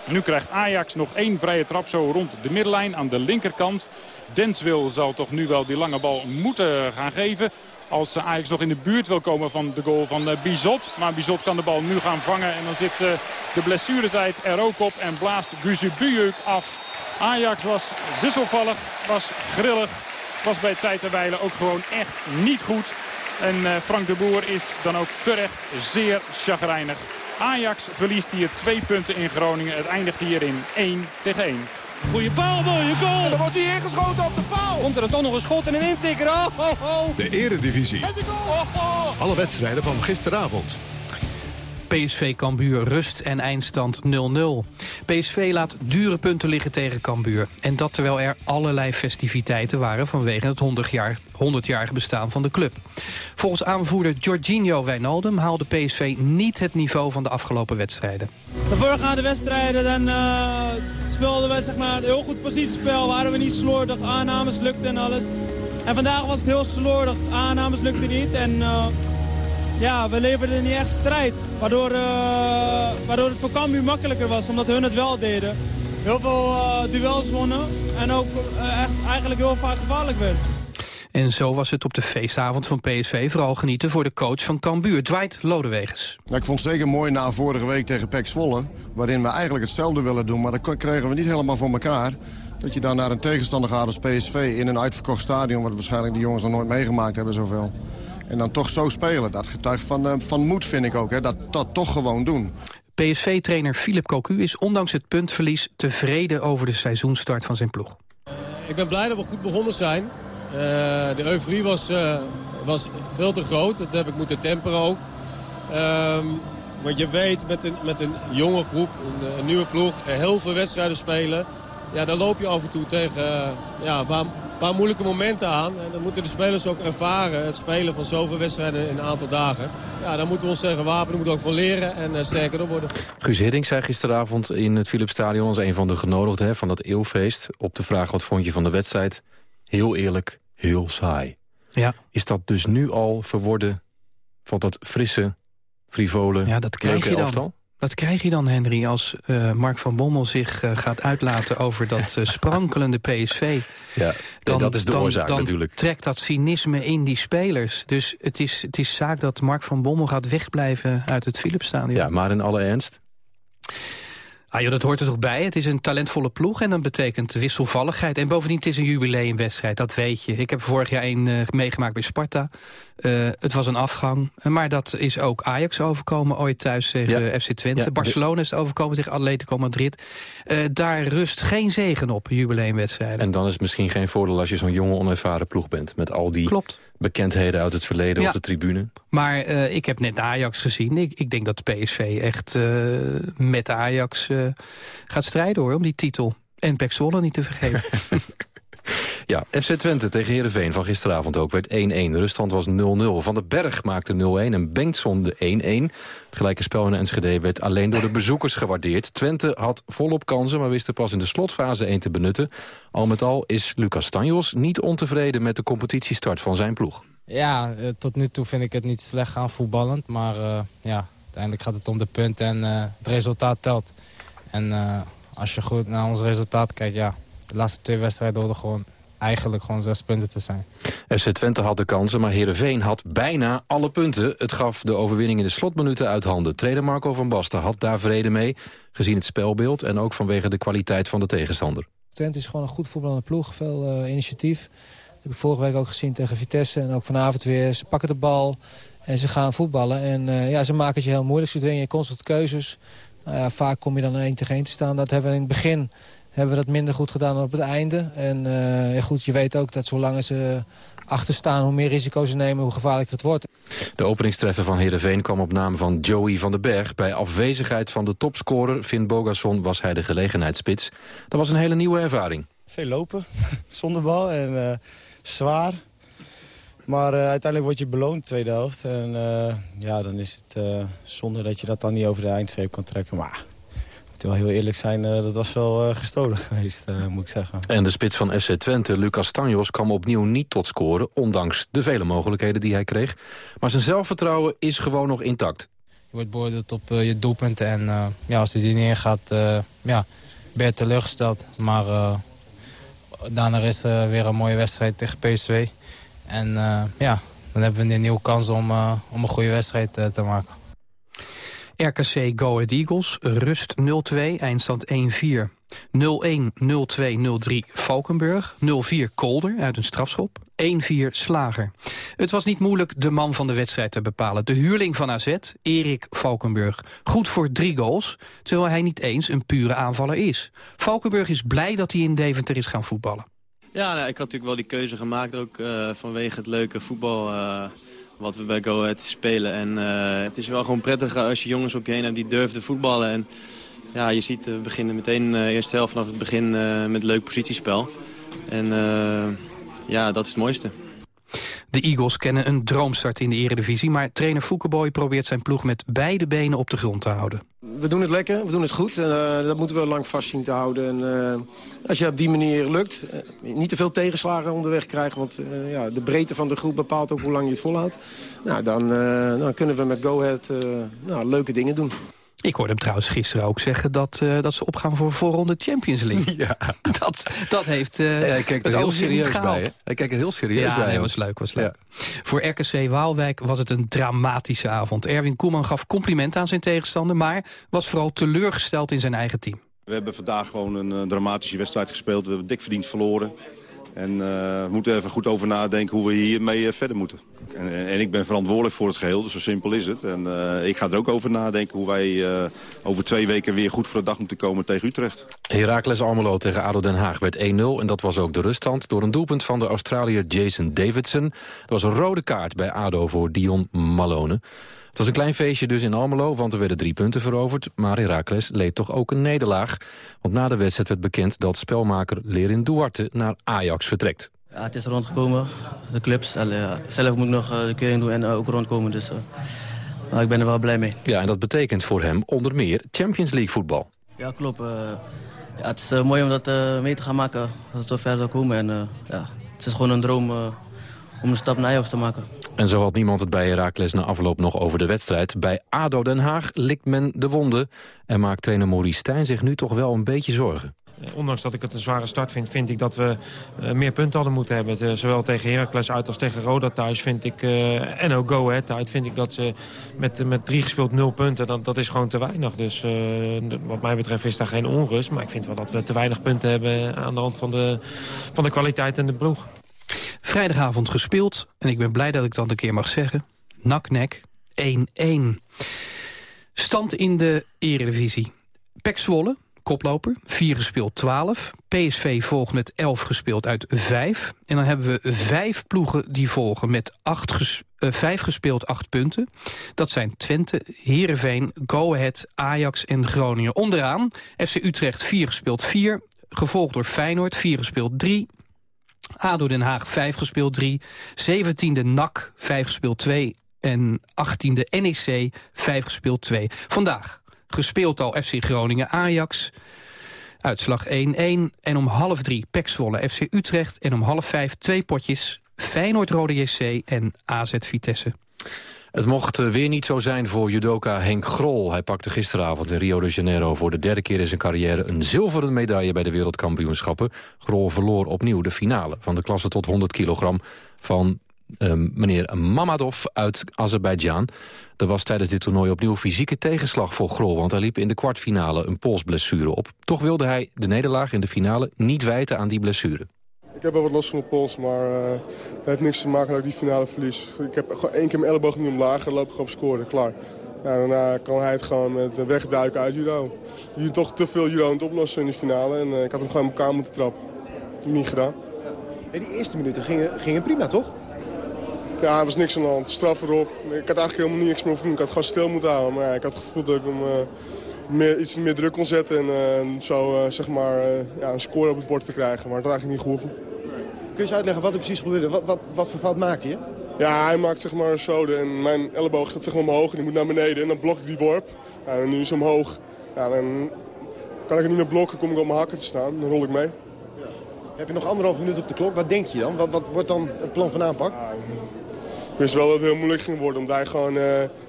Nu krijgt Ajax nog één vrije trap zo rond de middenlijn aan de linkerkant. Denswil zal toch nu wel die lange bal moeten gaan geven. Als Ajax nog in de buurt wil komen van de goal van Bizot. Maar Bizot kan de bal nu gaan vangen. En dan zit de blessuretijd er ook op. En blaast Guzubujuk af. Ajax was wisselvallig, was grillig. Was bij tijd en wijle ook gewoon echt niet goed. En Frank de Boer is dan ook terecht zeer chagrijnig. Ajax verliest hier twee punten in Groningen. Het eindigt hier in 1 tegen 1. Goeie paal, mooie goal. En dan wordt hij ingeschoten op de paal. Komt er dan toch nog een schot en een intikker. Oh, oh, oh. De eredivisie. En de goal. Oh, oh. Alle wedstrijden van gisteravond. PSV Cambuur rust en eindstand 0-0. PSV laat dure punten liggen tegen Cambuur. En dat terwijl er allerlei festiviteiten waren vanwege het 100-jarige bestaan van de club. Volgens aanvoerder Jorginho Wijnaldum haalde PSV niet het niveau van de afgelopen wedstrijden. De voorgaande wedstrijden dan, uh, speelden we zeg maar, een heel goed positiespel. Waren we niet slordig, aannames lukten en alles. En vandaag was het heel slordig, aannames lukten niet. En, uh, ja, we leverden niet echt strijd. Waardoor, uh, waardoor het voor Cambuur makkelijker was, omdat hun het wel deden. Heel veel uh, duels wonnen en ook uh, echt eigenlijk heel vaak gevaarlijk werd. En zo was het op de feestavond van PSV vooral genieten voor de coach van Cambuur, Dwight Lodewegers. Nou, ik vond het zeker mooi na vorige week tegen PEC Zwolle, waarin we eigenlijk hetzelfde willen doen, maar dat kregen we niet helemaal voor elkaar. Dat je dan naar een tegenstander gaat als PSV in een uitverkocht stadion, wat waarschijnlijk die jongens nog nooit meegemaakt hebben zoveel. En dan toch zo spelen. Dat getuigt van, uh, van moed, vind ik ook. Hè. Dat, dat toch gewoon doen. PSV-trainer Philip Cocu is ondanks het puntverlies tevreden over de seizoenstart van zijn ploeg. Ik ben blij dat we goed begonnen zijn. Uh, de euforie was, uh, was veel te groot. Dat heb ik moeten temperen ook. Um, want je weet met een, met een jonge groep, een, een nieuwe ploeg, heel veel wedstrijden spelen. Ja, dan loop je af en toe tegen ja, waar, paar moeilijke momenten aan. En dan moeten de spelers ook ervaren, het spelen van zoveel wedstrijden in een aantal dagen. Ja, dan moeten we ons tegen wapenen, moeten we ook van leren en uh, sterker op worden. Guus Hiddink zei gisteravond in het Philipsstadion als een van de genodigden hè, van dat eeuwfeest... op de vraag wat vond je van de wedstrijd, heel eerlijk, heel saai. Ja. Is dat dus nu al verworden van dat frisse, frivole, ja, dat krijg je dan. elftal? Wat krijg je dan, Henry, als uh, Mark van Bommel zich uh, gaat uitlaten over dat uh, sprankelende PSV? Ja, dan, dat is de dan, oorzaak dan natuurlijk. trekt dat cynisme in die spelers. Dus het is, het is zaak dat Mark van Bommel gaat wegblijven uit het Philipsstadion. Ja, maar in alle ernst? Ah, joh, dat hoort er toch bij? Het is een talentvolle ploeg en dat betekent wisselvalligheid. En bovendien, het is een jubileumwedstrijd, dat weet je. Ik heb vorig jaar een uh, meegemaakt bij Sparta. Uh, het was een afgang, maar dat is ook Ajax overkomen ooit thuis tegen ja. FC Twente. Ja, Barcelona is overkomen tegen Atletico Madrid. Uh, daar rust geen zegen op, jubileumwedstrijden. En dan is het misschien geen voordeel als je zo'n jonge, onervaren ploeg bent. Met al die Klopt. Bekendheden uit het verleden ja. op de tribune. Maar uh, ik heb net Ajax gezien. Ik, ik denk dat de PSV echt uh, met Ajax uh, gaat strijden hoor, om die titel. En Pek niet te vergeten. Ja, FC Twente tegen Heerenveen van gisteravond ook werd 1-1. De ruststand was 0-0. Van den Berg maakte 0-1 en Bengtson de 1-1. Het gelijke spel in Enschede werd alleen door de bezoekers gewaardeerd. Twente had volop kansen, maar wist er pas in de slotfase 1 te benutten. Al met al is Lucas Tanjos niet ontevreden met de competitiestart van zijn ploeg. Ja, eh, tot nu toe vind ik het niet slecht gaan voetballend. Maar uh, ja, uiteindelijk gaat het om de punten en uh, het resultaat telt. En als je goed naar ons resultaat kijkt, ja, de laatste twee wedstrijden hoorden gewoon eigenlijk gewoon zes punten te zijn. FC Twente had de kansen, maar Heerenveen had bijna alle punten. Het gaf de overwinning in de slotminuten uit handen. Trainer Marco van Basten had daar vrede mee, gezien het spelbeeld... en ook vanwege de kwaliteit van de tegenstander. Twente is gewoon een goed voetballende ploeg, veel uh, initiatief. Dat heb ik vorige week ook gezien tegen Vitesse en ook vanavond weer. Ze pakken de bal en ze gaan voetballen. En uh, ja, ze maken het je heel moeilijk. Ze dwingen je constant keuzes. Nou ja, vaak kom je dan één tegen één te staan. Dat hebben we in het begin hebben we dat minder goed gedaan dan op het einde. En uh, goed, je weet ook dat zolang ze achter staan, hoe meer risico's ze nemen, hoe gevaarlijker het wordt. De openingstreffer van Heerenveen kwam op naam van Joey van den Berg. Bij afwezigheid van de topscorer Finn Bogasson was hij de gelegenheidsspits. Dat was een hele nieuwe ervaring. Veel lopen, zonder bal en uh, zwaar. Maar uh, uiteindelijk word je beloond, tweede helft. En uh, ja, dan is het zonde dat je dat dan niet over de eindstreep kan trekken. Maar moet wel heel eerlijk zijn, uh, dat was wel uh, gestolen geweest, uh, moet ik zeggen. En de spits van FC Twente, Lucas Tanjos, kwam opnieuw niet tot scoren... ondanks de vele mogelijkheden die hij kreeg. Maar zijn zelfvertrouwen is gewoon nog intact. Je wordt beoordeeld op je doelpunten en ja, als hij die neergaat, ja, ben je teleurgesteld. Maar daarna is er weer een mooie wedstrijd tegen PSV. En ja, dan hebben we een nieuwe kans om, om een goede wedstrijd te maken. RKC Go Ahead Eagles, rust 0-2, eindstand 1-4. 0-1, 0-2, 0-3 Valkenburg. 0-4 Kolder uit een strafschop. 1-4 Slager. Het was niet moeilijk de man van de wedstrijd te bepalen. De huurling van AZ, Erik Valkenburg. Goed voor drie goals, terwijl hij niet eens een pure aanvaller is. Valkenburg is blij dat hij in Deventer is gaan voetballen. Ja, nou, ik had natuurlijk wel die keuze gemaakt, ook uh, vanwege het leuke voetbal... Uh, wat we bij Go spelen. En uh, het is wel gewoon prettig als je jongens op je heen hebt die durven voetballen. En ja, je ziet, we beginnen meteen de uh, eerste helft vanaf het begin met leuk positiespel. En ja, dat is het mooiste. De Eagles kennen een droomstart in de eredivisie... maar trainer Foukeboy probeert zijn ploeg met beide benen op de grond te houden. We doen het lekker, we doen het goed. En, uh, dat moeten we lang vast zien te houden. En, uh, als je op die manier lukt, uh, niet te veel tegenslagen onderweg krijgt... want ja, de breedte van de groep bepaalt ook hoe lang je het volhoudt... Nou, dan, dan kunnen we met Go Ahead nou, leuke dingen doen. Ik hoorde hem trouwens gisteren ook zeggen dat, uh, dat ze opgaan voor voorronde Champions League. Ja. Dat, dat heeft uh, ja, hij kijkt er heel serieus bij. Hè? Hij kijkt er heel serieus ja, bij. Ja, nee, was leuk, was leuk. Ja. Voor RKC Waalwijk was het een dramatische avond. Erwin Koeman gaf compliment aan zijn tegenstander, maar was vooral teleurgesteld in zijn eigen team. We hebben vandaag gewoon een uh, dramatische wedstrijd gespeeld. We hebben dik verdiend verloren. En uh, we moeten even goed over nadenken hoe we hiermee uh, verder moeten. En, en, ik ben verantwoordelijk voor het geheel, dus zo simpel is het. En uh, ik ga er ook over nadenken hoe wij over twee weken weer goed voor de dag moeten komen tegen Utrecht. Heracles Almelo tegen ADO Den Haag werd 1-0 en dat was ook de ruststand... door een doelpunt van de Australiër Jason Davidson. Er was een rode kaart bij ADO voor Dion Malone. Het was een klein feestje dus in Almelo, want er werden drie punten veroverd. Maar Heracles leed toch ook een nederlaag. Want na de wedstrijd werd bekend dat spelmaker Lerin Duarte naar Ajax vertrekt. Ja, het is rondgekomen, de clubs. Zelf moet ik nog de keuring doen en ook rondkomen. Dus nou, ik ben er wel blij mee. Ja, en dat betekent voor hem onder meer Champions League voetbal. Ja, klopt. Uh, ja, het is uh, mooi om dat uh, mee te gaan maken als het zo ver zou komen. En, ja, het is gewoon een droom om een stap naar Ajax te maken. En zo had niemand het bij Heracles na afloop nog over de wedstrijd. Bij ADO Den Haag likt men de wonden. En maakt trainer Maurice Stijn zich nu toch wel een beetje zorgen. Ondanks dat ik het een zware start vind, vind ik dat we uh, meer punten hadden moeten hebben. Zowel tegen Heracles uit als tegen Roda thuis vind ik, uh, en ook Go Ahead uit, vind ik dat ze met, met drie gespeeld nul punten, dat, dat is gewoon te weinig. Dus wat mij betreft is daar geen onrust. Maar ik vind wel dat we te weinig punten hebben aan de hand van de, van de kwaliteit en de ploeg. Vrijdagavond gespeeld. En ik ben blij dat ik dat een keer mag zeggen. Nak-nek 1-1. Stand in de eredivisie. Pek Zwolle, koploper, 4 gespeeld 12. PSV volgt met 11 gespeeld uit 5. En dan hebben we vijf ploegen die volgen met 8 ges uh, 5 gespeeld 8 punten. Dat zijn Twente, Heerenveen, Go Ahead, Ajax en Groningen. Onderaan FC Utrecht 4 gespeeld 4. Gevolgd door Feyenoord 4 gespeeld 3. ADO Den Haag 5 gespeeld 3. 17e NAC 5 gespeeld 2. En 18e NEC 5 gespeeld 2. Vandaag gespeeld al FC Groningen Ajax. Uitslag 1-1. En om half drie Pek Zwolle FC Utrecht. En om half vijf twee potjes Feyenoord Rode JC en AZ Vitesse. Het mocht eh, weer niet zo zijn voor judoka Henk Grol. Hij pakte gisteravond in Rio de Janeiro voor de derde keer in zijn carrière... een zilveren medaille bij de wereldkampioenschappen. Grol verloor opnieuw de finale van de klasse tot 100 kilogram... van uh, meneer Mamadov uit Azerbeidzjan. Er was tijdens dit toernooi opnieuw fysieke tegenslag voor Grol... want hij liep in de kwartfinale een polsblessure op. Toch wilde hij de nederlaag in de finale niet wijten aan die blessure. Ik heb wel wat last van de pols, maar uh, het heeft niks te maken dat ik die finale verlies. Ik heb gewoon één keer mijn elleboog niet omlaag en loop ik gewoon op scoren, klaar. Ja, daarna kan hij het gewoon met wegduiken uit judo. Je toch te veel judo aan het oplossen in die finale en uh, ik had hem gewoon in elkaar moeten trappen. Niet gedaan. Die eerste minuten gingen, gingen prima, toch? Ja, er was niks aan de hand. Straf erop. Ik had eigenlijk helemaal niks meer hoeven Ik had gewoon stil moeten houden. Maar ja, ik had het gevoel dat ik hem uh, meer, iets meer druk kon zetten. En uh, zo uh, zeg maar ja, een score op het bord te krijgen. Maar dat had eigenlijk niet gehoeven. Kun je eens uitleggen wat er precies gebeurde? Wat, wat, wat voor fout maakte je? Ja, hij maakt zeg maar een sode en mijn elleboog gaat zeg maar omhoog en die moet naar beneden. En dan blok ik die worp. Ja, en nu is hij omhoog. Ja, dan kan ik het niet meer blokken, kom ik op mijn hakken te staan. Dan rol ik mee. Ja. Heb je nog anderhalf minuut op de klok? Wat denk je dan? Wat, wat wordt dan het plan van aanpak? Ja, ik wist wel dat het heel moeilijk ging worden, omdat hij gewoon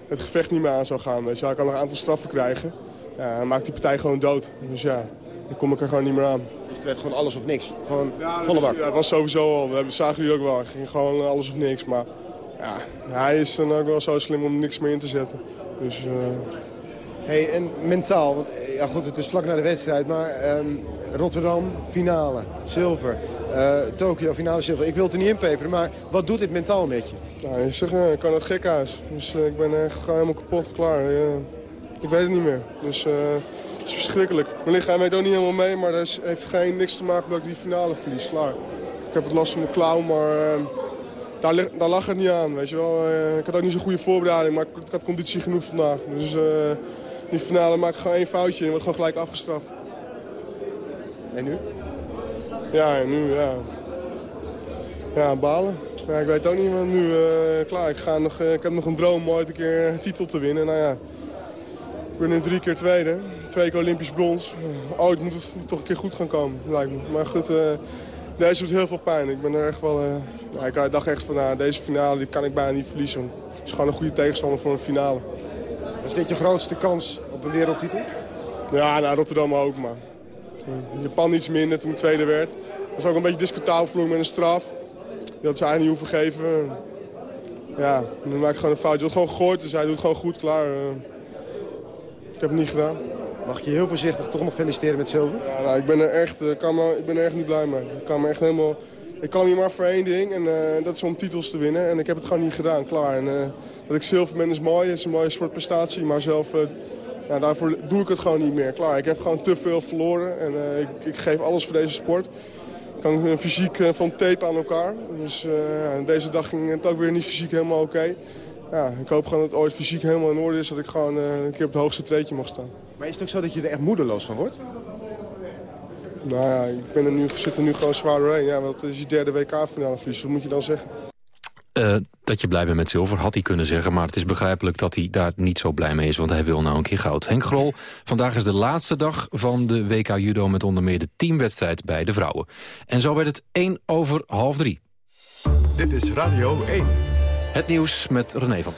het gevecht niet meer aan zou gaan. Weet je. Hij kan nog een aantal straffen krijgen. Ja, hij maakt die partij gewoon dood. Dus ja, dan kom ik er gewoon niet meer aan. Dus het werd gewoon alles of niks? Gewoon ja, volle bak? Ja, dat was sowieso al. We zagen jullie ook wel. Het ging gewoon alles of niks. Maar ja, hij is dan ook wel zo slim om niks meer in te zetten. Dus... Uh... Hey, en mentaal, want ja goed, het is vlak na de wedstrijd, maar um, Rotterdam, finale, zilver. Uh, Tokio, finale zilver. Ik wil het er niet inpeperen, maar wat doet dit mentaal met je? Nou, je zegt, uh, ik kan het gek huis. Dus uh, ik ben echt gewoon helemaal kapot, klaar. Ik weet het niet meer. Dus het is verschrikkelijk. Mijn lichaam weet ook niet helemaal mee, maar dat heeft geen, niks te maken met dat ik die finale verlies, klaar. Ik heb het last van mijn klauw, maar daar, daar lag het niet aan, weet je wel. ik had ook niet zo'n goede voorbereiding, maar ik, ik had conditie genoeg vandaag. Dus die finale maak ik gewoon één foutje en wordt gewoon gelijk afgestraft. En nu? Ja, en nu, ja. Ja, balen. Ja, ik weet ook niet, want nu, uh, klaar, ik, ga nog, uh, ik heb nog een droom om ooit een keer een titel te winnen. Nou ja, ben nu drie keer tweede, twee keer Olympisch brons. Ooit moet het toch een keer goed gaan komen, lijkt me. Maar goed, uh, deze doet heel veel pijn. Ik ben er echt wel, ja, ik dacht echt van, nou, deze finale die kan ik bijna niet verliezen. Het is gewoon een goede tegenstander voor een finale. Was dit je grootste kans op een wereldtitel? Ja, nou, Rotterdam ook, maar Japan iets minder toen ik tweede werd. Dat was ook een beetje discutabel met een straf. Die had ze eigenlijk niet hoeven geven. Ja, dan maak ik gewoon een fout. Je wordt gewoon gegooid, dus hij doet gewoon goed, klaar. Ik heb het niet gedaan. Mag je heel voorzichtig toch nog feliciteren met zilver? Ja, nou, ik ben er echt, ik kan ik ben er echt niet blij mee. Ik kan me echt helemaal... Ik kan hier maar voor één ding en uh, dat is om titels te winnen. En ik heb het gewoon niet gedaan, klaar. En, uh, dat ik zilver ben is mooi, is een mooie sportprestatie. Maar zelf, ja, daarvoor doe ik het gewoon niet meer. Klaar, ik heb gewoon te veel verloren en ik, ik, geef alles voor deze sport. Ik kan fysiek van tape aan elkaar. Dus deze dag ging het ook weer niet fysiek helemaal oké. Ja, ik hoop gewoon dat het ooit fysiek helemaal in orde is. Dat ik gewoon een keer op het hoogste treedje mag staan. Maar is het ook zo dat je er echt moedeloos van wordt? Nou ja, ik ben er nu, zit er nu gewoon zwaar doorheen. Ja, wat is je derde WK-finale verlies? Wat moet je dan zeggen? Uh, dat je blij bent met zilver, had hij kunnen zeggen. Maar het is begrijpelijk dat hij daar niet zo blij mee is. Want hij wil nou een keer goud. Henk Grol, vandaag is de laatste dag van de WK Judo... met onder meer de teamwedstrijd bij de vrouwen. En zo werd het 1 over half drie. Dit is Radio 1. Het nieuws met René van.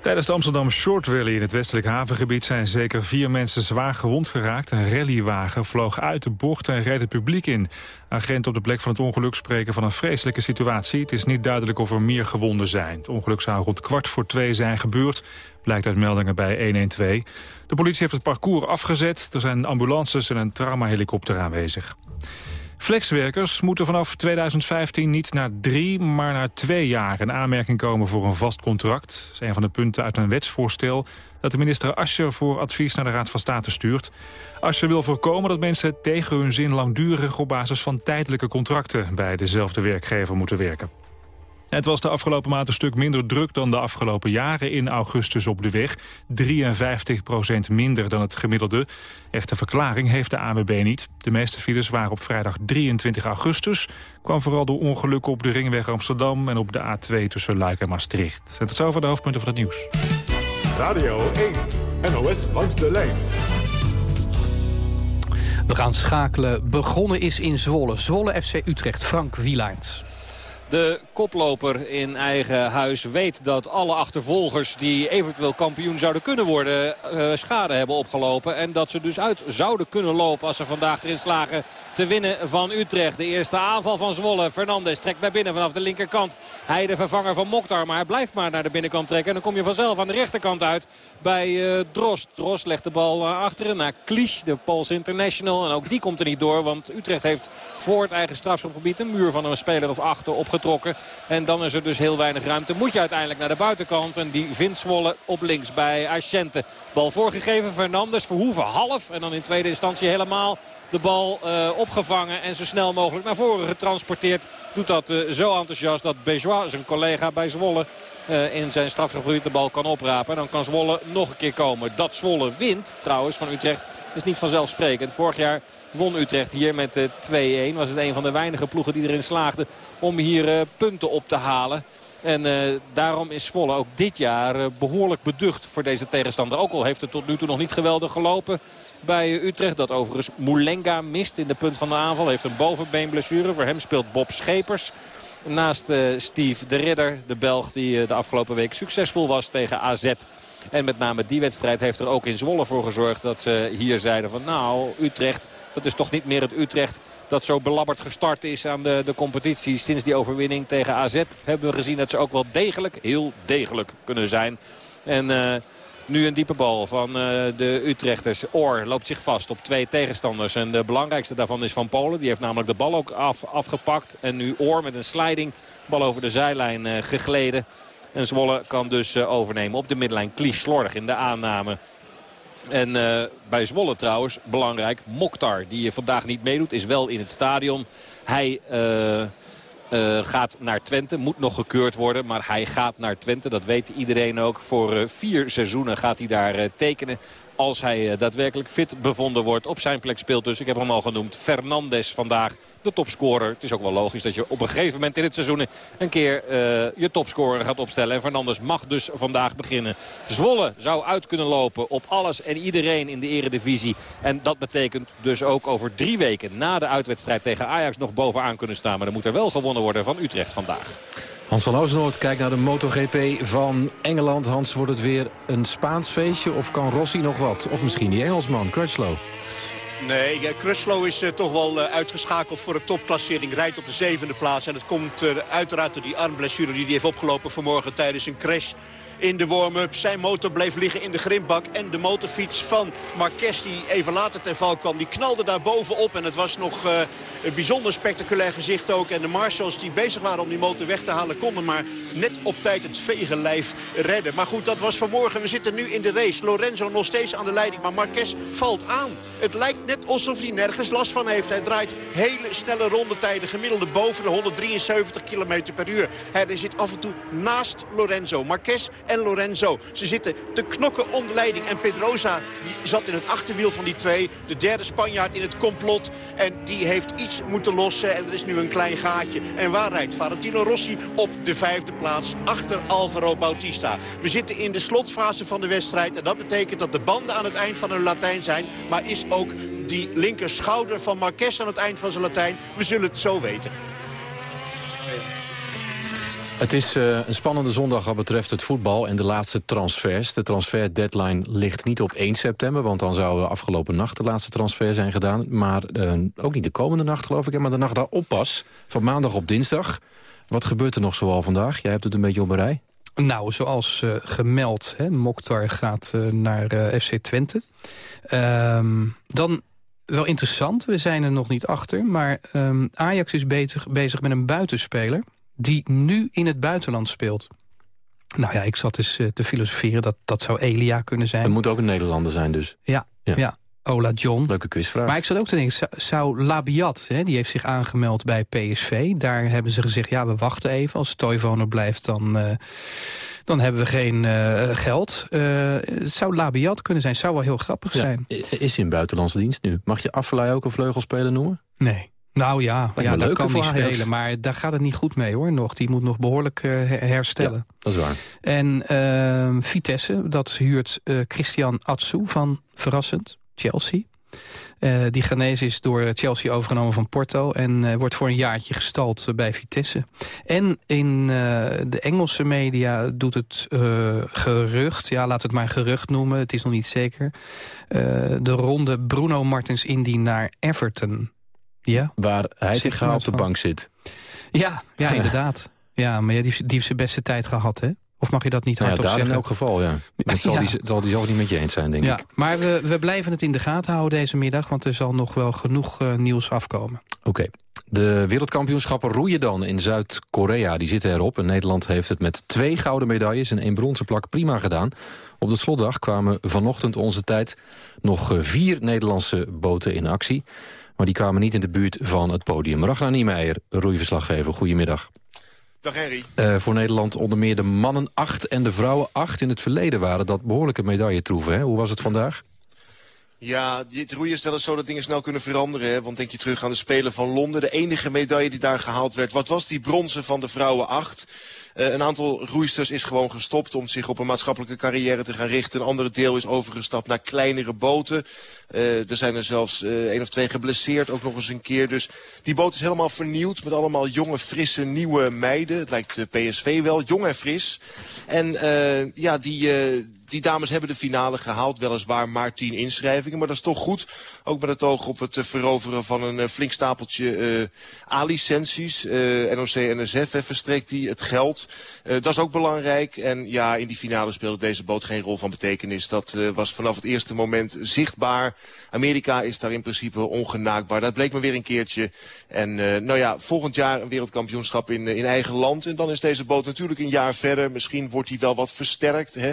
Tijdens de Amsterdam Short Rally in het westelijk havengebied zijn zeker vier mensen zwaar gewond geraakt. Een rallywagen vloog uit de bocht en reed het publiek in. Agenten op de plek van het ongeluk spreken van een vreselijke situatie. Het is niet duidelijk of er meer gewonden zijn. Het ongeluk zou rond kwart voor twee zijn gebeurd, blijkt uit meldingen bij 112. De politie heeft het parcours afgezet. Er zijn ambulances en een traumahelikopter aanwezig. Flexwerkers moeten vanaf 2015 niet naar drie, maar naar twee jaar in aanmerking komen voor een vast contract. Dat is een van de punten uit een wetsvoorstel dat de minister Ascher voor advies naar de Raad van State stuurt. Ascher wil voorkomen dat mensen tegen hun zin langdurig op basis van tijdelijke contracten bij dezelfde werkgever moeten werken. Het was de afgelopen maand een stuk minder druk dan de afgelopen jaren in augustus op de weg. 53 procent minder dan het gemiddelde. Echte verklaring heeft de ANWB niet. De meeste files waren op vrijdag 23 augustus. Kwam vooral door ongelukken op de ringweg Amsterdam en op de A2 tussen Luik en Maastricht. En tot zover de hoofdpunten van het nieuws. Radio 1, NOS langs de lijn. We gaan schakelen. Begonnen is in Zwolle. Zwolle FC Utrecht. Frank Wielaert. De koploper in eigen huis weet dat alle achtervolgers die eventueel kampioen zouden kunnen worden uh, schade hebben opgelopen. En dat ze dus uit zouden kunnen lopen als ze vandaag erin slagen te winnen van Utrecht. De eerste aanval van Zwolle. Fernandes trekt naar binnen vanaf de linkerkant. Hij de vervanger van Mokhtar, maar hij blijft maar naar de binnenkant trekken. En dan kom je vanzelf aan de rechterkant uit bij uh, Drost. Drost legt de bal uh, achteren naar Klisch, de Pols International. En ook die komt er niet door, want Utrecht heeft voor het eigen strafschopgebied een muur van een speler of achter En dan is er dus heel weinig ruimte. Moet je uiteindelijk naar de buitenkant. En die vindt Zwolle op links bij Aschente. Bal voorgegeven, Fernandes, Verhoeven half. En dan in tweede instantie helemaal de bal uh, opgevangen en zo snel mogelijk naar voren getransporteerd. Doet dat uh, zo enthousiast dat Bejois, zijn collega bij Zwolle, uh, in zijn strafgebied de bal kan oprapen. En dan kan Zwolle nog een keer komen. Dat Zwolle wint trouwens van Utrecht is niet vanzelfsprekend. Vorig jaar won Utrecht hier met 2-1. Was het een van de weinige ploegen die erin slaagden om hier punten op te halen. En uh, daarom is Zwolle ook dit jaar uh, behoorlijk beducht voor deze tegenstander. Ook al heeft het tot nu toe nog niet geweldig gelopen bij Utrecht. Dat overigens Moulenga mist in de punt van de aanval. Heeft een bovenbeenblessure. Voor hem speelt Bob Schepers. Naast Steve de Ridder, de Belg die de afgelopen week succesvol was tegen AZ. En met name die wedstrijd heeft er ook in Zwolle voor gezorgd dat ze hier zeiden van nou Utrecht, dat is toch niet meer het Utrecht dat zo belabberd gestart is aan de, de competitie. Sinds die overwinning tegen AZ hebben we gezien dat ze ook wel degelijk, heel degelijk kunnen zijn. En uh, nu een diepe bal van uh, de Utrechters. Oor loopt zich vast op twee tegenstanders. En de belangrijkste daarvan is van Polen. Die heeft namelijk de bal ook af, afgepakt. En nu Oor met een sliding. Bal over de zijlijn uh, gegleden. En Zwolle kan dus overnemen op de middenlijn. Klies slordig in de aanname. En uh, bij Zwolle trouwens, belangrijk, Mokhtar, die vandaag niet meedoet, is wel in het stadion. Hij uh, uh, gaat naar Twente, moet nog gekeurd worden, maar hij gaat naar Twente. Dat weet iedereen ook. Voor vier seizoenen gaat hij daar tekenen als hij uh, daadwerkelijk fit bevonden wordt. Op zijn plek speelt dus, ik heb hem al genoemd, Fernandes vandaag de topscorer. Het is ook wel logisch dat je op een gegeven moment in het seizoen een keer uh, je topscorer gaat opstellen. En Fernandes mag dus vandaag beginnen. Zwolle zou uit kunnen lopen op alles en iedereen in de eredivisie. En dat betekent dus ook over drie weken na de uitwedstrijd tegen Ajax nog bovenaan kunnen staan. Maar dan moet er wel gewonnen worden van Utrecht vandaag. Hans van Oosnoord kijkt naar de MotoGP van Engeland. Hans, wordt het weer een Spaans feestje of kan Rossi nog wat? Of misschien die Engelsman, Crutchlow? Nee, Crutchlow is uh, toch wel uh, uitgeschakeld voor de topklassering. Rijdt op de zevende plaats. En dat komt uh, uiteraard door die armblessure die hij heeft opgelopen vanmorgen tijdens een crash in de warm-up. Zijn motor bleef liggen in de grimbak. En de motorfiets van Marquez die even later ten val kwam. Die knalde daar bovenop. En het was nog uh, een bijzonder spectaculair gezicht ook. En de marshals die bezig waren om die motor weg te halen... konden maar net op tijd het vege lijf redden. Maar goed, dat was vanmorgen. We zitten nu in de race. Lorenzo nog steeds aan de leiding. Maar Marquez valt aan. Het lijkt net alsof hij nergens last van heeft. Hij draait hele snelle rondetijden. Gemiddelde boven de 173 km per uur. Hij zit af en toe naast Lorenzo. Marquez en Lorenzo. Ze zitten te knokken om de leiding. En Pedrosa zat in het achterwiel van die twee. De derde Spanjaard in het complot. En die heeft iets moeten lossen. En er is nu een klein gaatje. En waar rijdt Valentino Rossi op de vijfde plaats achter Alvaro Bautista. We zitten in de slotfase van de wedstrijd. En dat betekent dat de banden aan het eind van hun Latijn zijn. Maar is ook die linker schouder van Marquez aan het eind van zijn Latijn? We zullen het zo weten. Het is uh, een spannende zondag wat betreft het voetbal en de laatste transfers. De transfer deadline ligt niet op 1 september... want dan zou de afgelopen nacht de laatste transfer zijn gedaan. Maar uh, ook niet de komende nacht, geloof ik, maar de nacht daarop pas. Van maandag op dinsdag. Wat gebeurt er nog zoal vandaag? Jij hebt het een beetje op een rij. Nou, zoals uh, gemeld, hè, Mokhtar gaat naar FC Twente. Um, dan wel interessant, we zijn er nog niet achter... maar um, Ajax is bezig, bezig met een buitenspeler die nu in het buitenland speelt. Nou ja, ik zat dus uh, te filosoferen, dat, dat zou Elia kunnen zijn. Het moet ook een Nederlander zijn dus. Ja, ja. ja. Ola John. Leuke quizvraag. Maar ik zat ook te denken, zou- Labiat, hè, die heeft zich aangemeld bij PSV. Daar hebben ze gezegd, ja, we wachten even. Als Toivonen blijft, dan, eh, dan hebben we geen eh, geld. Eh, zou Labiat kunnen zijn, zou wel heel grappig Ja, zijn. is in buitenlandse dienst nu. Mag je Affelay ook een vleugelspeler noemen? Nee. Nou ja, ja dat kan Ajax. spelen. Maar daar gaat het niet goed mee hoor nog. Die moet nog behoorlijk eh, her- herstellen. Dat is waar. En ehm, Vitesse, dat huurt eh, Christian Atsu van, verrassend, Chelsea. Eh, die Ghanese is door Chelsea overgenomen van Porto... en wordt voor een jaartje gestald bij Vitesse. En in de Engelse media doet het gerucht... ja, laat het maar gerucht noemen, het is nog niet zeker... de ronde Bruno Martens Indy naar Everton. Ja? Waar zich op de van? bank zit. Ja, ja, inderdaad. Ja, maar ja, die, heeft- die heeft zijn beste tijd gehad, hè? Of mag je dat niet Nou ja, hardop daar in zeggen? elk geval, ja. Dat zal, Ja. die, zal die zo niet met je eens zijn, denk Ja, ik. maar we, we blijven het in de gaten houden deze middag... want er zal nog wel genoeg eh, nieuws afkomen. Oké. De wereldkampioenschappen roeien dan in Zuid-Korea. Die zitten erop. En Nederland heeft het met twee gouden medailles en één bronzen plak prima gedaan. Op de slotdag kwamen vanochtend onze tijd nog eh, vier Nederlandse boten in actie. Maar die kwamen niet in de buurt van het podium. Ragnar Niemeyer, roeiverslaggever, goedemiddag. Dag Henry. Eh, voor Nederland onder meer de mannen acht en de vrouwen acht. In het verleden waren dat behoorlijke medailletroeven. Hè? Hoe was het vandaag? Ja, het roeien is wel eens zo dat dingen snel kunnen veranderen. Hè? Want denk je terug aan de Spelen van Londen. De enige medaille die daar gehaald werd. Wat was die bronzen van de vrouwen acht? Eh, een aantal roeisters is gewoon gestopt om zich op een maatschappelijke carrière te gaan richten. Een andere deel is overgestapt naar kleinere boten. Eh, er zijn er zelfs eh één of twee geblesseerd, ook nog eens een keer. Dus die boot is helemaal vernieuwd met allemaal jonge, frisse, nieuwe meiden. Het lijkt PSV wel, jong en fris. En ja, die... die dames hebben de finale gehaald, weliswaar maar tien inschrijvingen. Maar dat is toch goed, ook met het oog op het eh, veroveren van een eh, flink stapeltje eh, A-licenties. Eh, NOC-NSF hè, verstrekt die het geld. Dat is ook belangrijk. En ja, in die finale speelde deze boot geen rol van betekenis. Dat was vanaf het eerste moment zichtbaar. Amerika is daar in principe ongenaakbaar. Dat bleek me weer een keertje. En nou ja, volgend jaar een wereldkampioenschap in, in eigen land. En dan is deze boot natuurlijk een jaar verder. Misschien wordt die wel wat versterkt. Hè.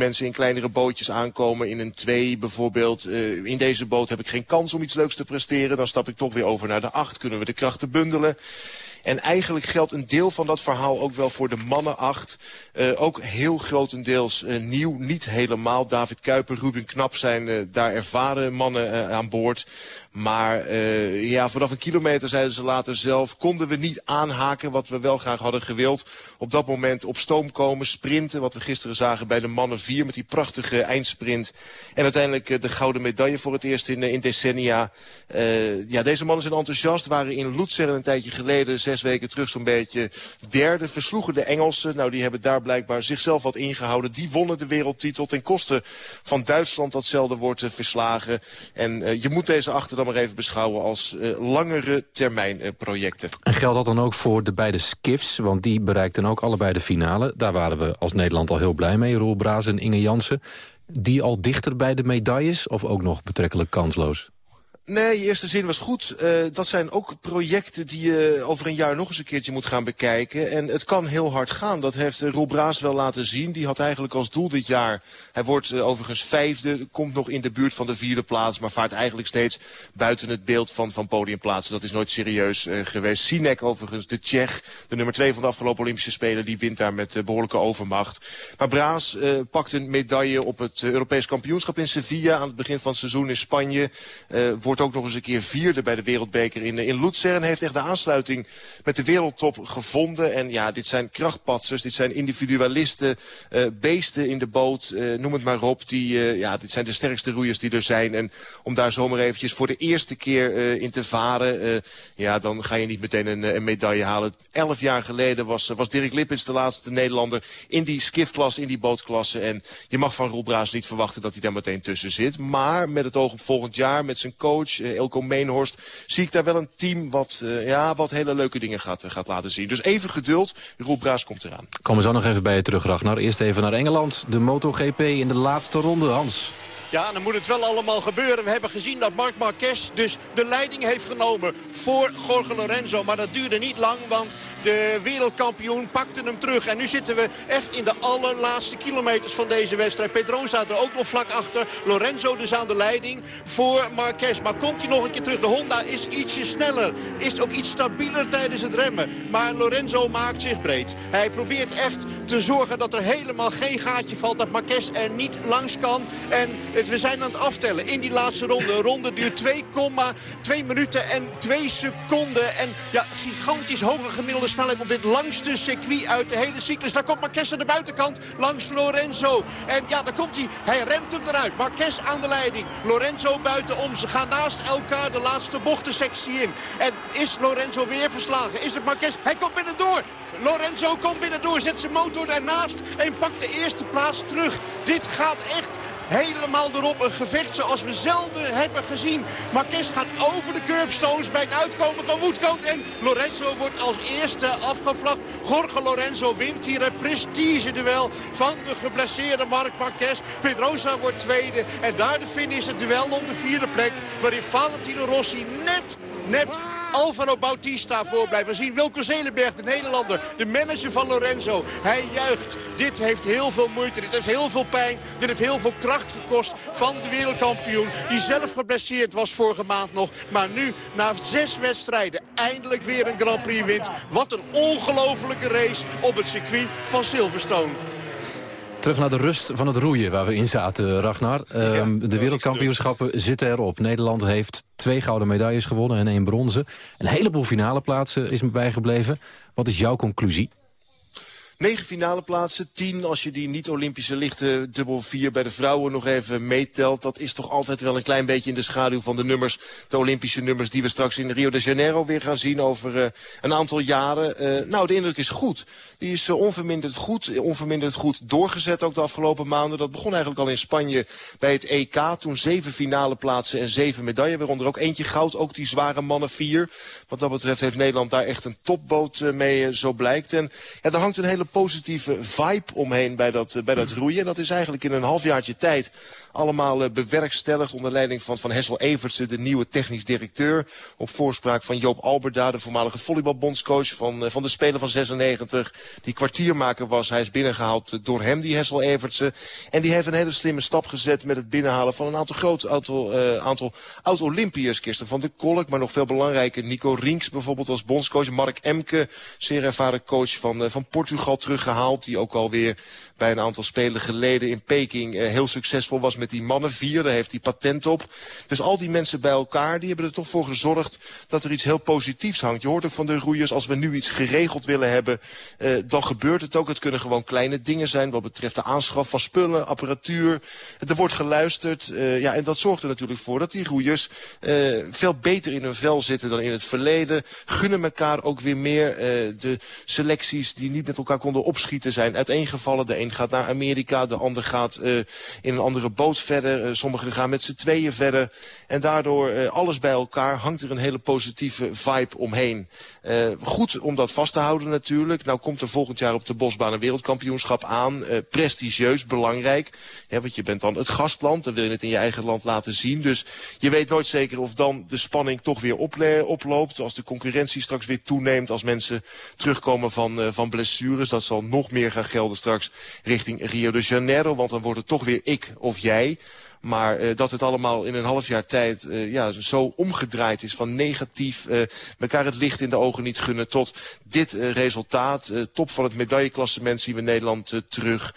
Mensen in kleinere bootjes aankomen. In een 2 bijvoorbeeld. Eh, in deze boot heb ik geen kans om iets leuks te presteren. Dan stap ik toch weer over naar de 8. Kunnen we de krachten bundelen. En eigenlijk geldt een deel van dat verhaal ook wel voor de mannen acht. Eh, ook heel grotendeels eh, nieuw, niet helemaal. David Kuiper, Ruben Knap zijn eh, daar ervaren mannen aan boord. Maar ja, vanaf een kilometer zeiden ze later zelf... konden we niet aanhaken wat we wel graag hadden gewild. Op dat moment op stoom komen, sprinten. Wat we gisteren zagen bij de mannen vier met die prachtige eindsprint. En uiteindelijk de gouden medaille voor het eerst in, in decennia. Ja, deze mannen zijn enthousiast. Waren in Lutzer een tijdje geleden, zes weken terug zo'n beetje... derde, versloegen de Engelsen. Nou, die hebben daar blijkbaar zichzelf wat ingehouden. Die wonnen de wereldtitel ten koste van Duitsland. Datzelfde wordt eh, verslagen. En eh, je moet deze achter dan maar even beschouwen als eh, langere termijn projecten. En geldt dat dan ook voor de beide skiffs? Want die bereikten ook allebei de finale. Daar waren we als Nederland al heel blij mee. Roel Braas en Inge Jansen. Die al dichter bij de medailles of ook nog betrekkelijk kansloos? Nee, je eerste zin was goed. Eh, dat zijn ook projecten die je over een jaar nog eens een keertje moet gaan bekijken. En het kan heel hard gaan. Dat heeft uh, Roel Braas wel laten zien. Die had eigenlijk als doel dit jaar... Hij wordt uh, overigens vijfde, komt nog in de buurt van de vierde plaats... maar vaart eigenlijk steeds buiten het beeld van, van podiumplaatsen. Dat is nooit serieus geweest. Sinek overigens, de Tsjech, de nummer twee van de afgelopen Olympische Spelen... die wint daar met behoorlijke overmacht. Maar Braas pakt een medaille op het Europees kampioenschap in Sevilla... aan het begin van het seizoen in Spanje. wordt ook nog eens een keer vierde bij de wereldbeker in, in Luzern. Heeft echt de aansluiting met de wereldtop gevonden. En ja, dit zijn krachtpatsers, dit zijn individualisten, uh, beesten in de boot, uh, noem het maar op. Die, uh, ja, dit zijn de sterkste roeiers die er zijn. En om daar zomaar eventjes voor de eerste keer in te varen, ja, dan ga je niet meteen een, een, medaille halen. Elf jaar geleden was, was Dirk Lippens de laatste Nederlander in die skiftklasse, in die bootklasse. En je mag van Roel Braas niet verwachten dat hij daar meteen tussen zit. Maar met het oog op volgend jaar, met zijn coach, Elko Meenhorst, zie ik daar wel een team wat, uh, ja, wat hele leuke dingen gaat, uh, gaat laten zien. Dus even geduld, Roel Braas komt eraan. Komen we zo nog even bij je terug, Ragnar. Eerst even naar Engeland. De MotoGP in de laatste ronde, Hans. Ja, dan moet het wel allemaal gebeuren. We hebben gezien dat Marc Marquez dus de leiding heeft genomen voor Jorge Lorenzo. Maar dat duurde niet lang, want de wereldkampioen pakte hem terug. En nu zitten we echt in de allerlaatste kilometers van deze wedstrijd. Pedrosa er ook nog vlak achter. Lorenzo dus aan de leiding voor Marquez. Maar komt hij nog een keer terug? De Honda is ietsje sneller. Is ook iets stabieler tijdens het remmen. Maar Lorenzo maakt zich breed. Hij probeert echt te zorgen dat er helemaal geen gaatje valt. Dat Marquez er niet langs kan. En we zijn aan het aftellen in die laatste ronde. De ronde duurt 2,2 minuten en 2 seconden. En ja, gigantisch hoge gemiddelde snelheid op dit langste circuit uit de hele cyclus. Daar komt Marquez aan de buitenkant langs Lorenzo. En ja, daar komt hij. Hij remt hem eruit. Marquez aan de leiding. Lorenzo buitenom. Ze gaan naast elkaar de laatste bochtensectie in. En is Lorenzo weer verslagen? Is het Marquez? Hij komt binnendoor. Lorenzo komt binnendoor, zet zijn motor ernaast en pakt de eerste plaats terug. Dit gaat echt helemaal erop. Een gevecht zoals we zelden hebben gezien. Marquez gaat over de curbstones bij het uitkomen van Woodcote. En Lorenzo wordt als eerste afgevlakt. Jorge Lorenzo wint hier een prestige-duel van de geblesseerde Marc Marquez. Pedrosa wordt tweede. En daar de finish het duel om de vierde plek. Waarin Valentino Rossi net, net Alvaro Bautista voor blijven zien. Wilco Zelenberg, de Nederlander, de manager van Lorenzo. Hij juicht. Dit heeft heel veel moeite, dit heeft heel veel pijn. Dit heeft heel veel kracht gekost van de wereldkampioen. Die zelf geblesseerd was vorige maand nog. Maar nu, na zes wedstrijden, eindelijk weer een Grand Prix wint. Wat een ongelofelijke race op het circuit van Silverstone. Terug naar de rust van het roeien waar we in zaten, Ragnar. Ehm, de wereldkampioenschappen zitten erop. Nederland heeft twee gouden medailles gewonnen en één bronzen. Een heleboel finale plaatsen is me bijgebleven. Wat is jouw conclusie? Negen finale plaatsen, tien als je die niet-Olympische lichte dubbel vier bij de vrouwen nog even meetelt. Dat is toch altijd wel een klein beetje in de schaduw van de nummers, de Olympische nummers die we straks in Rio de Janeiro weer gaan zien over uh, een aantal jaren. Uh, nou, de indruk is goed. Die is uh, onverminderd goed, onverminderd goed doorgezet ook de afgelopen maanden. Dat begon eigenlijk al in Spanje bij het EK. Toen zeven finale plaatsen en zeven medailles, waaronder ook eentje goud, ook die zware mannen vier. Wat dat betreft heeft Nederland daar echt een topboot mee, zo blijkt. En ja, er hangt een hele positieve vibe omheen bij dat, bij dat roeien. En dat is eigenlijk in een halfjaartje tijd allemaal uh, bewerkstelligd onder leiding van Van Hessel Evertsen, de nieuwe technisch directeur. Op voorspraak van Joop Alberda, de voormalige volleybalbondscoach van, uh, van de Speler van 96. Die kwartiermaker was. Hij is binnengehaald door hem, die Hessel Evertsen. En die heeft een hele slimme stap gezet met het binnenhalen van een aantal groot aantal, uh, aantal oud-Olympiërs. Kirsten van de Kolk, maar nog veel belangrijker Nico Rinks bijvoorbeeld als bondscoach. Mark Emke, zeer ervaren coach van, van Portugal teruggehaald. Die ook alweer bij een aantal spelen geleden in Peking heel succesvol was met die mannen. Vier, daar heeft hij patent op. Dus al die mensen bij elkaar, die hebben er toch voor gezorgd dat er iets heel positiefs hangt. Je hoort ook van de roeiers, als we nu iets geregeld willen hebben, uh, dan gebeurt het ook. Het kunnen gewoon kleine dingen zijn wat betreft de aanschaf van spullen, apparatuur. Er wordt geluisterd. Uh, ja, en dat zorgt er natuurlijk voor dat die roeiers veel beter in hun vel zitten dan in het verleden. Gunnen elkaar ook weer meer. de selecties die niet met elkaar konden opschieten zijn uiteengevallen. De een gaat naar Amerika, de ander gaat in een andere boot verder. Uh, sommigen gaan met z'n tweeën verder. En daardoor uh, alles bij elkaar hangt er een hele positieve vibe omheen. Uh, goed om dat vast te houden natuurlijk. Nou komt er volgend jaar op de Bosbaan een wereldkampioenschap aan. prestigieus, belangrijk. Ja, want je bent dan het gastland. Dan wil je het in je eigen land laten zien. Dus je weet nooit zeker of dan de spanning toch weer oploopt. Als de concurrentie straks weer toeneemt. Als mensen terugkomen van, van blessures. Dat zal nog meer gaan gelden straks richting Rio de Janeiro. Want dan wordt het toch weer ik of jij. Maar uh, dat het allemaal in een half jaar tijd uh, ja, zo omgedraaid is van negatief, uh, elkaar het licht in de ogen niet gunnen tot dit resultaat. top van het medailleklassement zien we Nederland terug.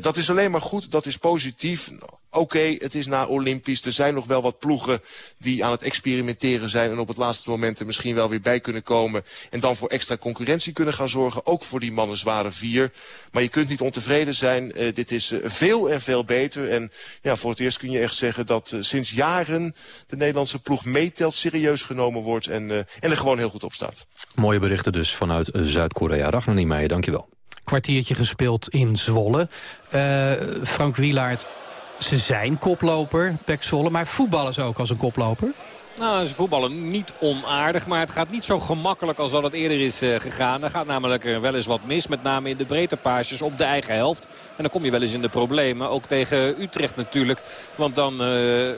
dat is alleen maar goed, dat is positief. Oké, okay, het is na Olympisch. Er zijn nog wel wat ploegen die aan het experimenteren zijn... en op het laatste moment er misschien wel weer bij kunnen komen... en dan voor extra concurrentie kunnen gaan zorgen. Ook voor die mannen zware vier. Maar je kunt niet ontevreden zijn. Uh, dit is uh, veel en veel beter. En ja, voor het eerst kun je echt zeggen dat uh, sinds jaren... de Nederlandse ploeg meetelt, serieus genomen wordt... en, en er gewoon heel goed op staat. Mooie berichten dus vanuit Zuid-Korea. Ragnar Niemeyer, dankjewel. Kwartiertje gespeeld in Zwolle. Frank Wielaert ze zijn koploper, Pek maar voetballen ze ook als een koploper? Nou, ze voetballen niet onaardig, maar het gaat niet zo gemakkelijk als dat het eerder is uh, gegaan. Er gaat namelijk er wel eens wat mis, met name in de breedte paasjes op de eigen helft. En dan kom je wel eens in de problemen, ook tegen Utrecht natuurlijk. Want dan uh,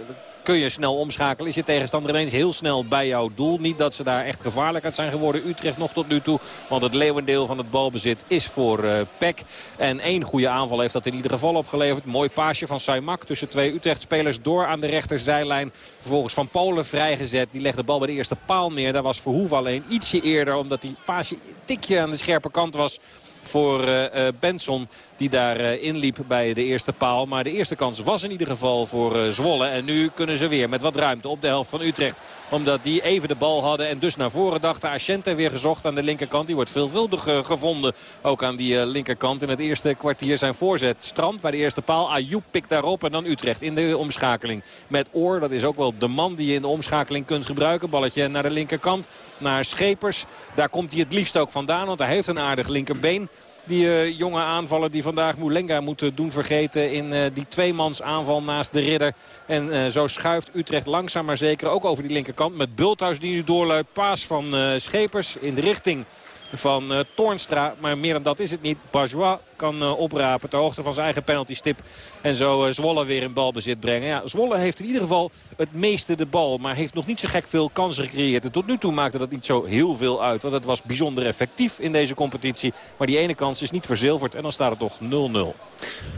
kun je snel omschakelen. Is je tegenstander ineens heel snel bij jouw doel. Niet dat ze daar echt gevaarlijk uit zijn geworden. Utrecht nog tot nu toe. Want het leeuwendeel van het balbezit is voor uh, Peck. En één goede aanval heeft dat in ieder geval opgeleverd. Mooi paasje van Saimak tussen twee Utrecht-spelers door aan de rechterzijlijn. Vervolgens Van Polen vrijgezet. Die legt de bal bij de eerste paal neer. Daar was Verhoef alleen ietsje eerder. Omdat die paasje een tikje aan de scherpe kant was voor uh, Benson. Die daar uh, inliep bij de eerste paal. Maar de eerste kans was in ieder geval voor uh, Zwolle. En nu kunnen ze weer met wat ruimte op de helft van Utrecht. Omdat die even de bal hadden en dus naar voren dachten. Asciente weer gezocht aan de linkerkant. Die wordt veelvuldig uh, gevonden. Ook aan die linkerkant in het eerste kwartier zijn voorzet. Strand bij de eerste paal. Ayoub pikt daarop en dan Utrecht in de omschakeling. Met Oor, dat is ook wel de man die je in de omschakeling kunt gebruiken. Balletje naar de linkerkant. Naar Schepers. Daar komt hij het liefst ook vandaan. Want hij heeft een aardig linkerbeen. Die uh, jonge aanvaller die vandaag Moulenga moet uh, doen vergeten in uh, die tweemans aanval naast de ridder. En zo schuift Utrecht langzaam maar zeker ook over die linkerkant. Met Bulthuis die nu doorluipt. Paas van Schepers in de richting van uh, Toornstra. Maar meer dan dat is het niet. Bajois kan uh, oprapen ter hoogte van zijn eigen penaltystip. En zo uh, Zwolle weer in balbezit brengen. Ja, Zwolle heeft in ieder geval het meeste de bal. Maar heeft nog niet zo gek veel kansen gecreëerd. En tot nu toe maakte dat niet zo heel veel uit. Want het was bijzonder effectief in deze competitie. Maar die ene kans is niet verzilverd. En dan staat het toch 0-0.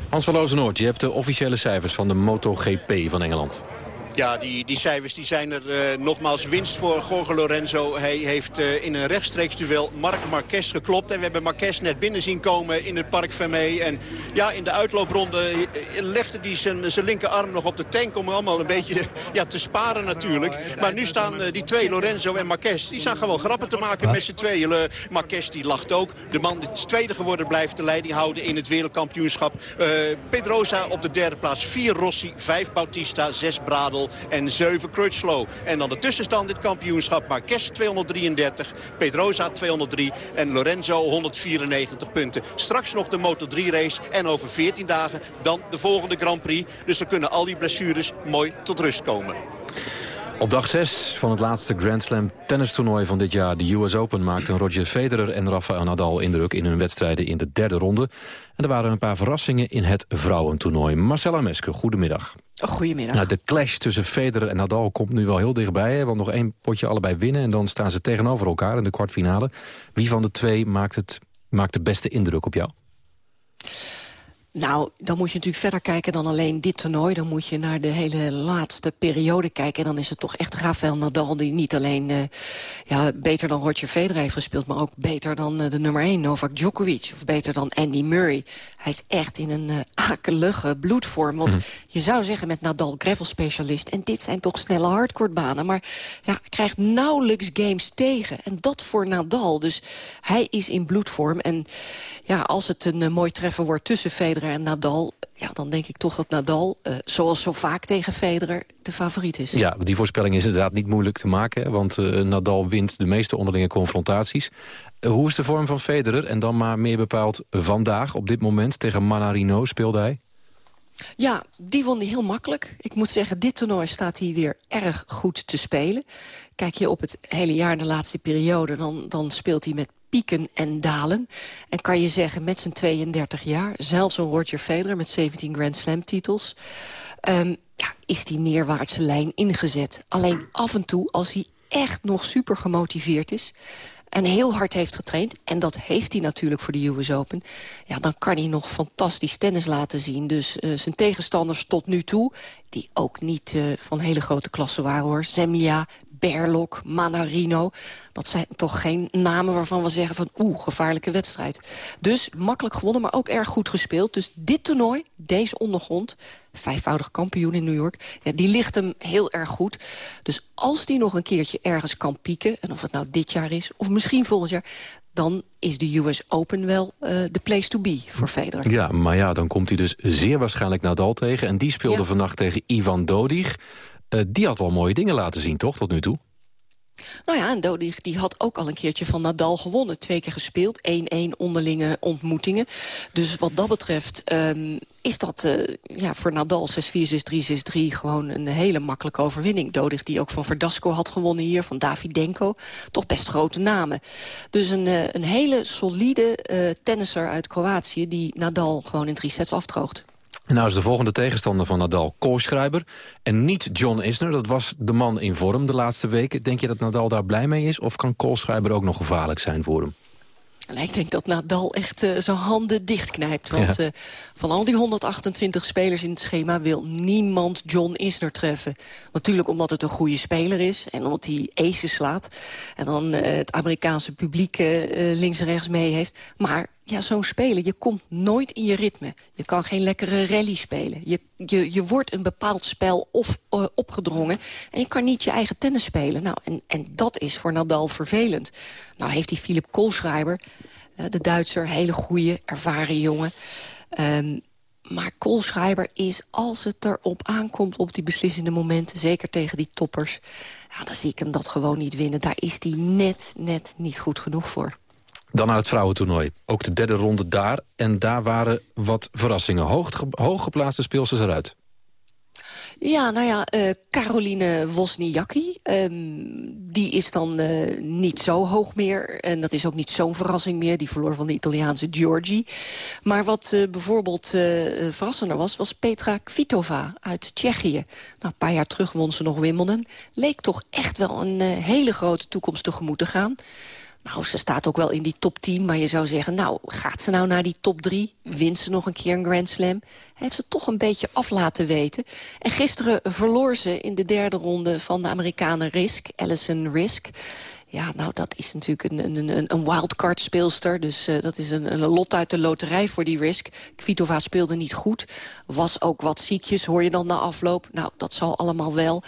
Hans van Lozenoord, je hebt de officiële cijfers van de MotoGP van Engeland. Ja, die, die cijfers die zijn er uh, nogmaals winst voor Jorge Lorenzo. Hij heeft uh, in een rechtstreeks duel Marc Marquez geklopt. En we hebben Marquez net binnen zien komen in het Park Vermee. En ja, in de uitloopronde uh, legde hij zijn, zijn linkerarm nog op de tank... om allemaal een beetje ja, te sparen natuurlijk. Maar nu staan die twee, Lorenzo en Marquez... die staan gewoon grappen te maken met z'n tweeën. Marquez die lacht ook. De man die tweede geworden blijft de leiding houden in het wereldkampioenschap. Pedrosa op de derde plaats. Vier Rossi, vijf Bautista, zes Bradel en 7 Crutchlow. En dan de tussenstand dit kampioenschap. Marquez 233, Pedrosa 203 en Lorenzo 194 punten. Straks nog de Moto3 race en over 14 dagen dan de volgende Grand Prix. Dus dan kunnen al die blessures mooi tot rust komen. Op dag 6 van het laatste Grand Slam tennistoernooi van dit jaar... de US Open maakten Roger Federer en Rafael Nadal indruk... in hun wedstrijden in de derde ronde. En er waren een paar verrassingen in het vrouwentoernooi. Marcella Meske, goedemiddag. Goedemiddag. Nou, de clash tussen Federer en Nadal komt nu wel heel dichtbij. Hè? Want nog één potje allebei winnen en dan staan ze tegenover elkaar in de kwartfinale. Wie van de twee maakt, het, maakt de beste indruk op jou? Nou, dan moet je natuurlijk verder kijken dan alleen dit toernooi. Dan moet je naar de hele laatste periode kijken. En dan is het toch echt Rafael Nadal die niet alleen uh, ja, beter dan Roger Federer heeft gespeeld... maar ook beter dan uh, de nummer 1, Novak Djokovic. Of beter dan Andy Murray. Hij is echt in een uh, akelige bloedvorm. Want mm. je zou zeggen met Nadal gravel-specialist... en dit zijn toch snelle hardcourtbanen. Maar ja, hij krijgt nauwelijks games tegen. En dat voor Nadal. Dus hij is in bloedvorm. En ja, als het een mooi treffen wordt tussen Federer en Nadal... Ja, dan denk ik toch dat Nadal, uh, zoals zo vaak tegen Federer, de favoriet is. Ja, die voorspelling is inderdaad niet moeilijk te maken. Want uh, Nadal wint de meeste onderlinge confrontaties. Uh, hoe is de vorm van Federer? En dan maar meer bepaald vandaag, op dit moment, tegen Manarino speelde hij? Ja, die won hij heel makkelijk. Ik moet zeggen, dit toernooi staat hij weer erg goed te spelen. Kijk je op het hele jaar in de laatste periode... dan, dan speelt hij met pieken en dalen. En kan je zeggen, met zijn 32 jaar... zelfs een Roger Federer met 17 Grand Slam titels... Um, ja, is die neerwaartse lijn ingezet. Alleen af en toe, als hij echt nog super gemotiveerd is en heel hard heeft getraind... en dat heeft hij natuurlijk voor de US Open... ja, dan kan hij nog fantastisch tennis laten zien. Dus uh, zijn tegenstanders tot nu toe... die ook niet uh, van hele grote klasse waren, hoor. Zemlia, Berlok, Manarino. Dat zijn toch geen namen waarvan we zeggen van oeh, gevaarlijke wedstrijd. Dus makkelijk gewonnen, maar ook erg goed gespeeld. Dus dit toernooi, deze ondergrond, vijfvoudig kampioen in New York... Ja, die ligt hem heel erg goed. Dus als die nog een keertje ergens kan pieken... en of het nou dit jaar is, of misschien volgend jaar dan is de US Open wel uh, de place to be voor Federer. Ja, maar ja, dan komt hij dus zeer waarschijnlijk Nadal tegen. En die speelde ja. vannacht tegen Ivan Dodig. Uh, die had wel mooie dingen laten zien, toch, tot nu toe? Nou ja, en Dodig die had ook al een keertje van Nadal gewonnen. Twee keer gespeeld, 1-1 onderlinge ontmoetingen. Dus wat dat betreft um, is dat uh, ja, voor Nadal 6-4, 6-3, 6-3 gewoon een hele makkelijke overwinning. Dodig die ook van Verdasco had gewonnen hier, van Davidenko. Toch best grote namen. Dus een, uh, een hele solide uh, tennisser uit Kroatië... die Nadal gewoon in drie sets afdroogt. En nou is de volgende tegenstander van Nadal Koolschrijber. En niet John Isner, dat was de man in vorm de laatste weken. Denk je dat Nadal daar blij mee is? Of kan Koolschrijber ook nog gevaarlijk zijn voor hem? Ik denk dat Nadal echt uh, zijn handen dichtknijpt. Want ja. uh, van al die 128 spelers in het schema wil niemand John Isner treffen. Natuurlijk omdat het een goede speler is en omdat hij aces slaat. En dan uh, het Amerikaanse publiek links en rechts mee heeft. Maar ja, zo'n speler, je komt nooit in je ritme. Je kan geen lekkere rally spelen. Je, je, je wordt een bepaald spel of, uh, opgedrongen... en je kan niet je eigen tennis spelen. Nou, en, en dat is voor Nadal vervelend. Nou heeft die Philip Koolschreiber, uh, de Duitser... hele goede, ervaren jongen... Um, maar Koolschreiber is, als het erop aankomt op die beslissende momenten... zeker tegen die toppers, ja, dan zie ik hem dat gewoon niet winnen. Daar is hij net, net niet goed genoeg voor. Dan naar het vrouwentoernooi. Ook de derde ronde daar. En daar waren wat verrassingen. Hoog, hooggeplaatste speelsters eruit. Ja, nou ja, uh, Caroline Wozniacki, um, die is dan uh, niet zo hoog meer. En dat is ook niet zo'n verrassing meer. Die verloor van de Italiaanse Giorgi. Maar wat uh, bijvoorbeeld verrassender was, was Petra Kvitova uit Tsjechië. Nou, een paar jaar terug won ze nog Wimbledon. Leek toch echt wel een hele grote toekomst tegemoet te gaan. Nou, ze staat ook wel in die top 10, maar je zou zeggen... nou, gaat ze nou naar die top 3? Wint ze nog een keer een Grand Slam? Heeft ze toch een beetje af laten weten. En gisteren verloor ze in de derde ronde van de Amerikanen Risk, Allison Risk... Ja, nou, dat is natuurlijk een, een, een wildcard speelster. Dus uh, dat is een, een lot uit de loterij voor die Risk. Kvitova speelde niet goed. Was ook wat ziekjes, hoor je dan na afloop. Nou, dat zal allemaal wel.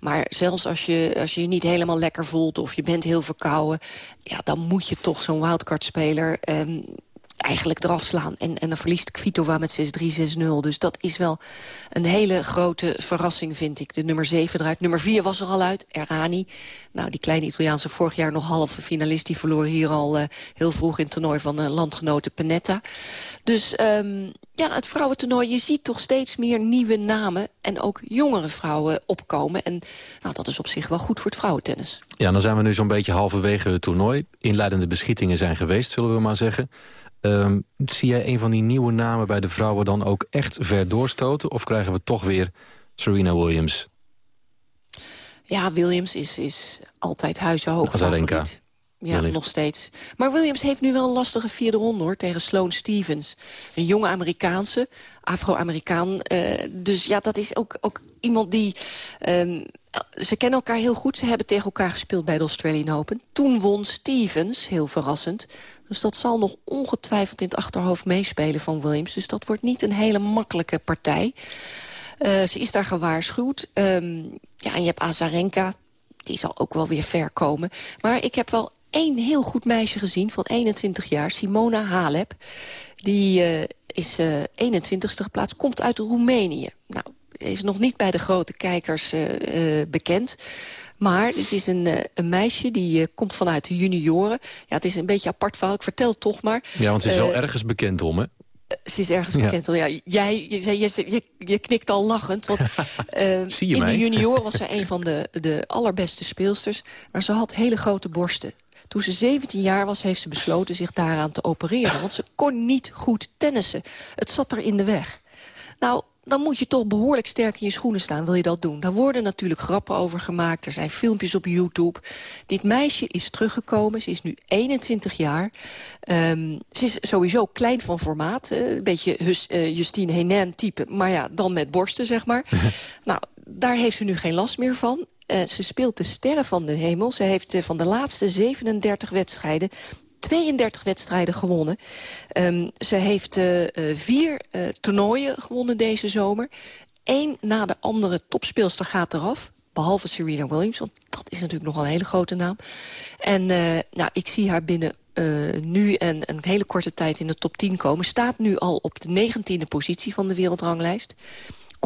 Maar zelfs als je als je, je niet helemaal lekker voelt... of je bent heel verkouden... ja, dan moet je toch zo'n wildcard-speler... Um, eigenlijk eraf slaan. En, en dan verliest Kvitova met 6-3, 6-0. Dus dat is wel een hele grote verrassing, vind ik. De nummer 7 eruit. Nummer 4 was er al uit, Errani. Nou, die kleine Italiaanse vorig jaar nog halve finalist... die verloor hier al uh, heel vroeg in het toernooi van uh, landgenoten Panetta. Dus um, ja, het vrouwentoernooi, je ziet toch steeds meer nieuwe namen... en ook jongere vrouwen opkomen. En nou, dat is op zich wel goed voor het vrouwentennis. Ja, dan zijn we nu zo'n beetje halverwege het toernooi. Inleidende beschietingen zijn geweest, zullen we maar zeggen. Um, zie jij een van die nieuwe namen bij de vrouwen dan ook echt ver doorstoten? Of krijgen we toch weer Serena Williams? Ja, Williams is, is altijd huizenhoog favoriet. Ja, nog steeds. Maar Williams heeft nu wel een lastige vierde ronde hoor, tegen Sloane Stevens. Een jonge Amerikaanse, Afro-Amerikaan. Uh, dus ja, dat is ook, ook iemand die... Um, ze kennen elkaar heel goed. Ze hebben tegen elkaar gespeeld bij de Australian Open. Toen won Stevens, heel verrassend. Dus dat zal nog ongetwijfeld in het achterhoofd meespelen van Williams. Dus dat wordt niet een hele makkelijke partij. Uh, ze is daar gewaarschuwd. Um, ja, en je hebt Azarenka. Die zal ook wel weer ver komen. Maar ik heb wel één heel goed meisje gezien van 21 jaar. Simona Halep. Die uh, is uh, 21ste geplaatst. Komt uit Roemenië. Nou, is nog niet bij de grote kijkers bekend. Maar het is een, uh, een meisje die uh, komt vanuit de junioren. Ja, het is een beetje apart verhaal. Ik vertel het toch maar. Ja, want ze is wel ergens bekend om, hè? Ze is ergens bekend. Ja. Ja, jij, je, je, je, je, knikt al lachend. Want, uh, in mij? de junior was zij een van de, de allerbeste speelsters. Maar ze had hele grote borsten. Toen ze 17 jaar was, heeft ze besloten zich daaraan te opereren. Want ze kon niet goed tennissen. Het zat er in de weg. Nou, dan moet je toch behoorlijk sterk in je schoenen staan, wil je dat doen. Daar worden natuurlijk grappen over gemaakt, er zijn filmpjes op YouTube. Dit meisje is teruggekomen, ze is nu 21 jaar. Um, ze is sowieso klein van formaat, uh, een beetje Hus, uh, Justine Henin type... maar ja, dan met borsten, zeg maar. nou, daar heeft ze nu geen last meer van. Uh, ze speelt de sterren van de hemel. Ze heeft uh, van de laatste 37 wedstrijden 32 wedstrijden gewonnen. Um, ze heeft uh, vier uh, toernooien gewonnen deze zomer. Eén na de andere topspeelster gaat eraf. Behalve Serena Williams, want dat is natuurlijk nogal een hele grote naam. En nou, ik zie haar binnen nu en een hele korte tijd in de top 10 komen. Staat nu al op de negentiende positie van de wereldranglijst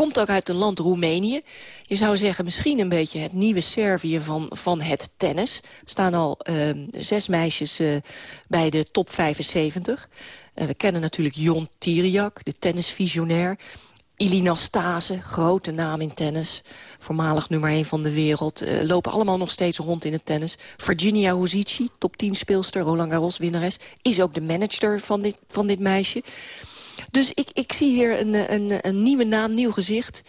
Komt ook uit een land Roemenië. Je zou zeggen misschien een beetje het nieuwe Servië van, van het tennis. Er staan al uh, zes meisjes uh, bij de top 75. Uh, we kennen natuurlijk Jon Tiriak, de tennisvisionair. Ilina Stase, grote naam in tennis. Voormalig nummer 1 van de wereld. Uh, lopen allemaal nog steeds rond in het tennis. Virginia Ruzici, top 10 speelster, Roland Garros winnares. Is ook de manager van dit, van dit meisje. Dus ik, ik zie hier een, een, een nieuwe naam, nieuw gezicht.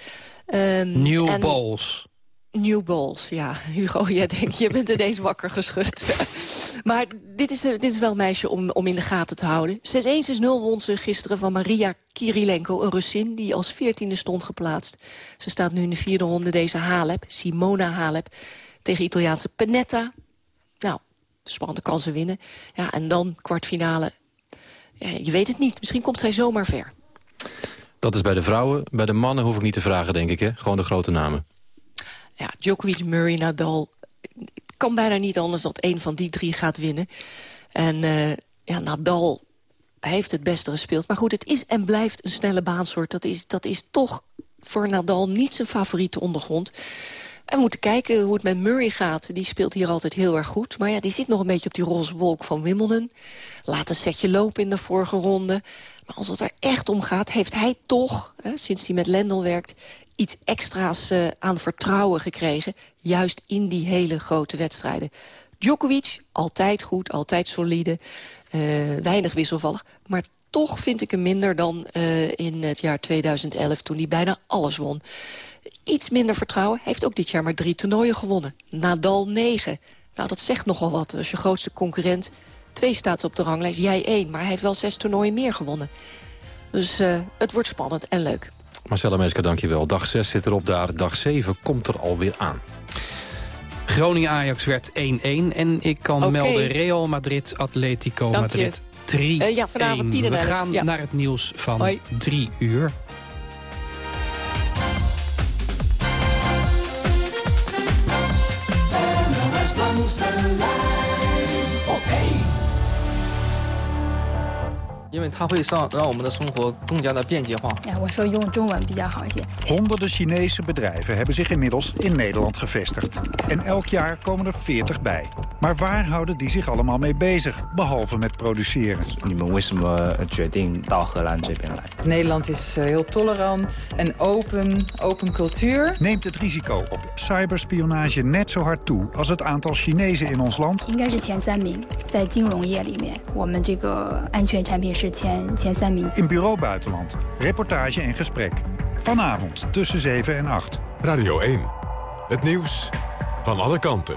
Um, New en... Balls. New Balls, ja. Hugo, jij denkt, je bent ineens wakker geschud. maar dit is, dit is wel een meisje om, om in de gaten te houden. 6-1, 6-0 won ze gisteren van Maria Kirilenko, een Russin... die als veertiende stond geplaatst. Ze staat nu in de vierde ronde, deze Halep, Simona Halep... tegen Italiaanse Panetta. Nou, spannende kansen winnen. Ja, en dan kwartfinale. Ja, je weet het niet, misschien komt zij zomaar ver. Dat is bij de vrouwen. Bij de mannen hoef ik niet te vragen, denk ik. Hè? Gewoon de grote namen ja, Djokovic, Murray, Nadal... Het kan bijna niet anders dat een van die drie gaat winnen. En uh, ja, Nadal heeft het beste gespeeld. Maar goed, het is en blijft een snelle baansoort. Dat is, dat is toch voor Nadal niet zijn favoriete ondergrond. En we moeten kijken hoe het met Murray gaat. Die speelt hier altijd heel erg goed. Maar ja, die zit nog een beetje op die roze wolk van Wimbledon. Laat een setje lopen in de vorige ronde. Maar als het er echt om gaat, heeft hij toch, hè, sinds hij met Lendl werkt iets extra's uh, aan vertrouwen gekregen. Juist in die hele grote wedstrijden. Djokovic, altijd goed, altijd solide. Uh, weinig wisselvallig. Maar toch vind ik hem minder dan uh, in het jaar 2011... toen hij bijna alles won. Iets minder vertrouwen. Hij heeft ook dit jaar maar drie toernooien gewonnen. Nadal negen. Nou, dat zegt nogal wat. Als je grootste concurrent twee staat op de ranglijst, jij één. Maar hij heeft wel zes toernooien meer gewonnen. Dus uh, het wordt spannend en leuk. Marcella Meesker, dankjewel. Dag 6 zit erop daar. Dag 7 komt er alweer aan. Groningen-Ajax werd 1-1. En ik kan okay. melden Real Madrid, Atletico Dank Madrid 3-1. Uh, ja, vanavond 10 We gaan ja. naar het nieuws van 3 uur. langs de 因为它会让让我们的生活更加的便捷化。 Ja, 我说用中文比较好一些。 Honderden Chinese bedrijven hebben zich inmiddels in Nederland gevestigd. En elk jaar komen er 40 bij. Maar waar houden die zich allemaal mee bezig, behalve met produceren? 你们为什么决定到荷兰这边来？ Nederland is uh, heel tolerant en open, open cultuur. Neemt het risico op cyberspionage net zo hard toe als het aantal Chinezen in ons land? 应该是前三名，在金融业里面，我们这个安全产品 是前前三名。 In Bureau Buitenland, reportage en gesprek. Vanavond tussen 7 en 8. Radio 1. Het nieuws van alle kanten.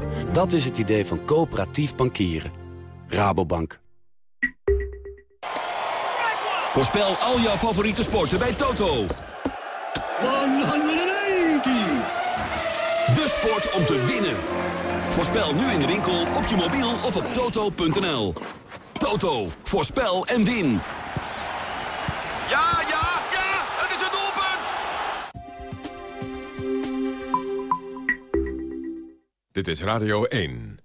Dat is het idee van coöperatief bankieren. Rabobank. Voorspel al jouw favoriete sporten bij Toto. 180! De sport om te winnen. Voorspel nu in de winkel, op je mobiel of op toto.nl. Toto, voorspel en win. Ja, ja, ja, Dit is Radio 1.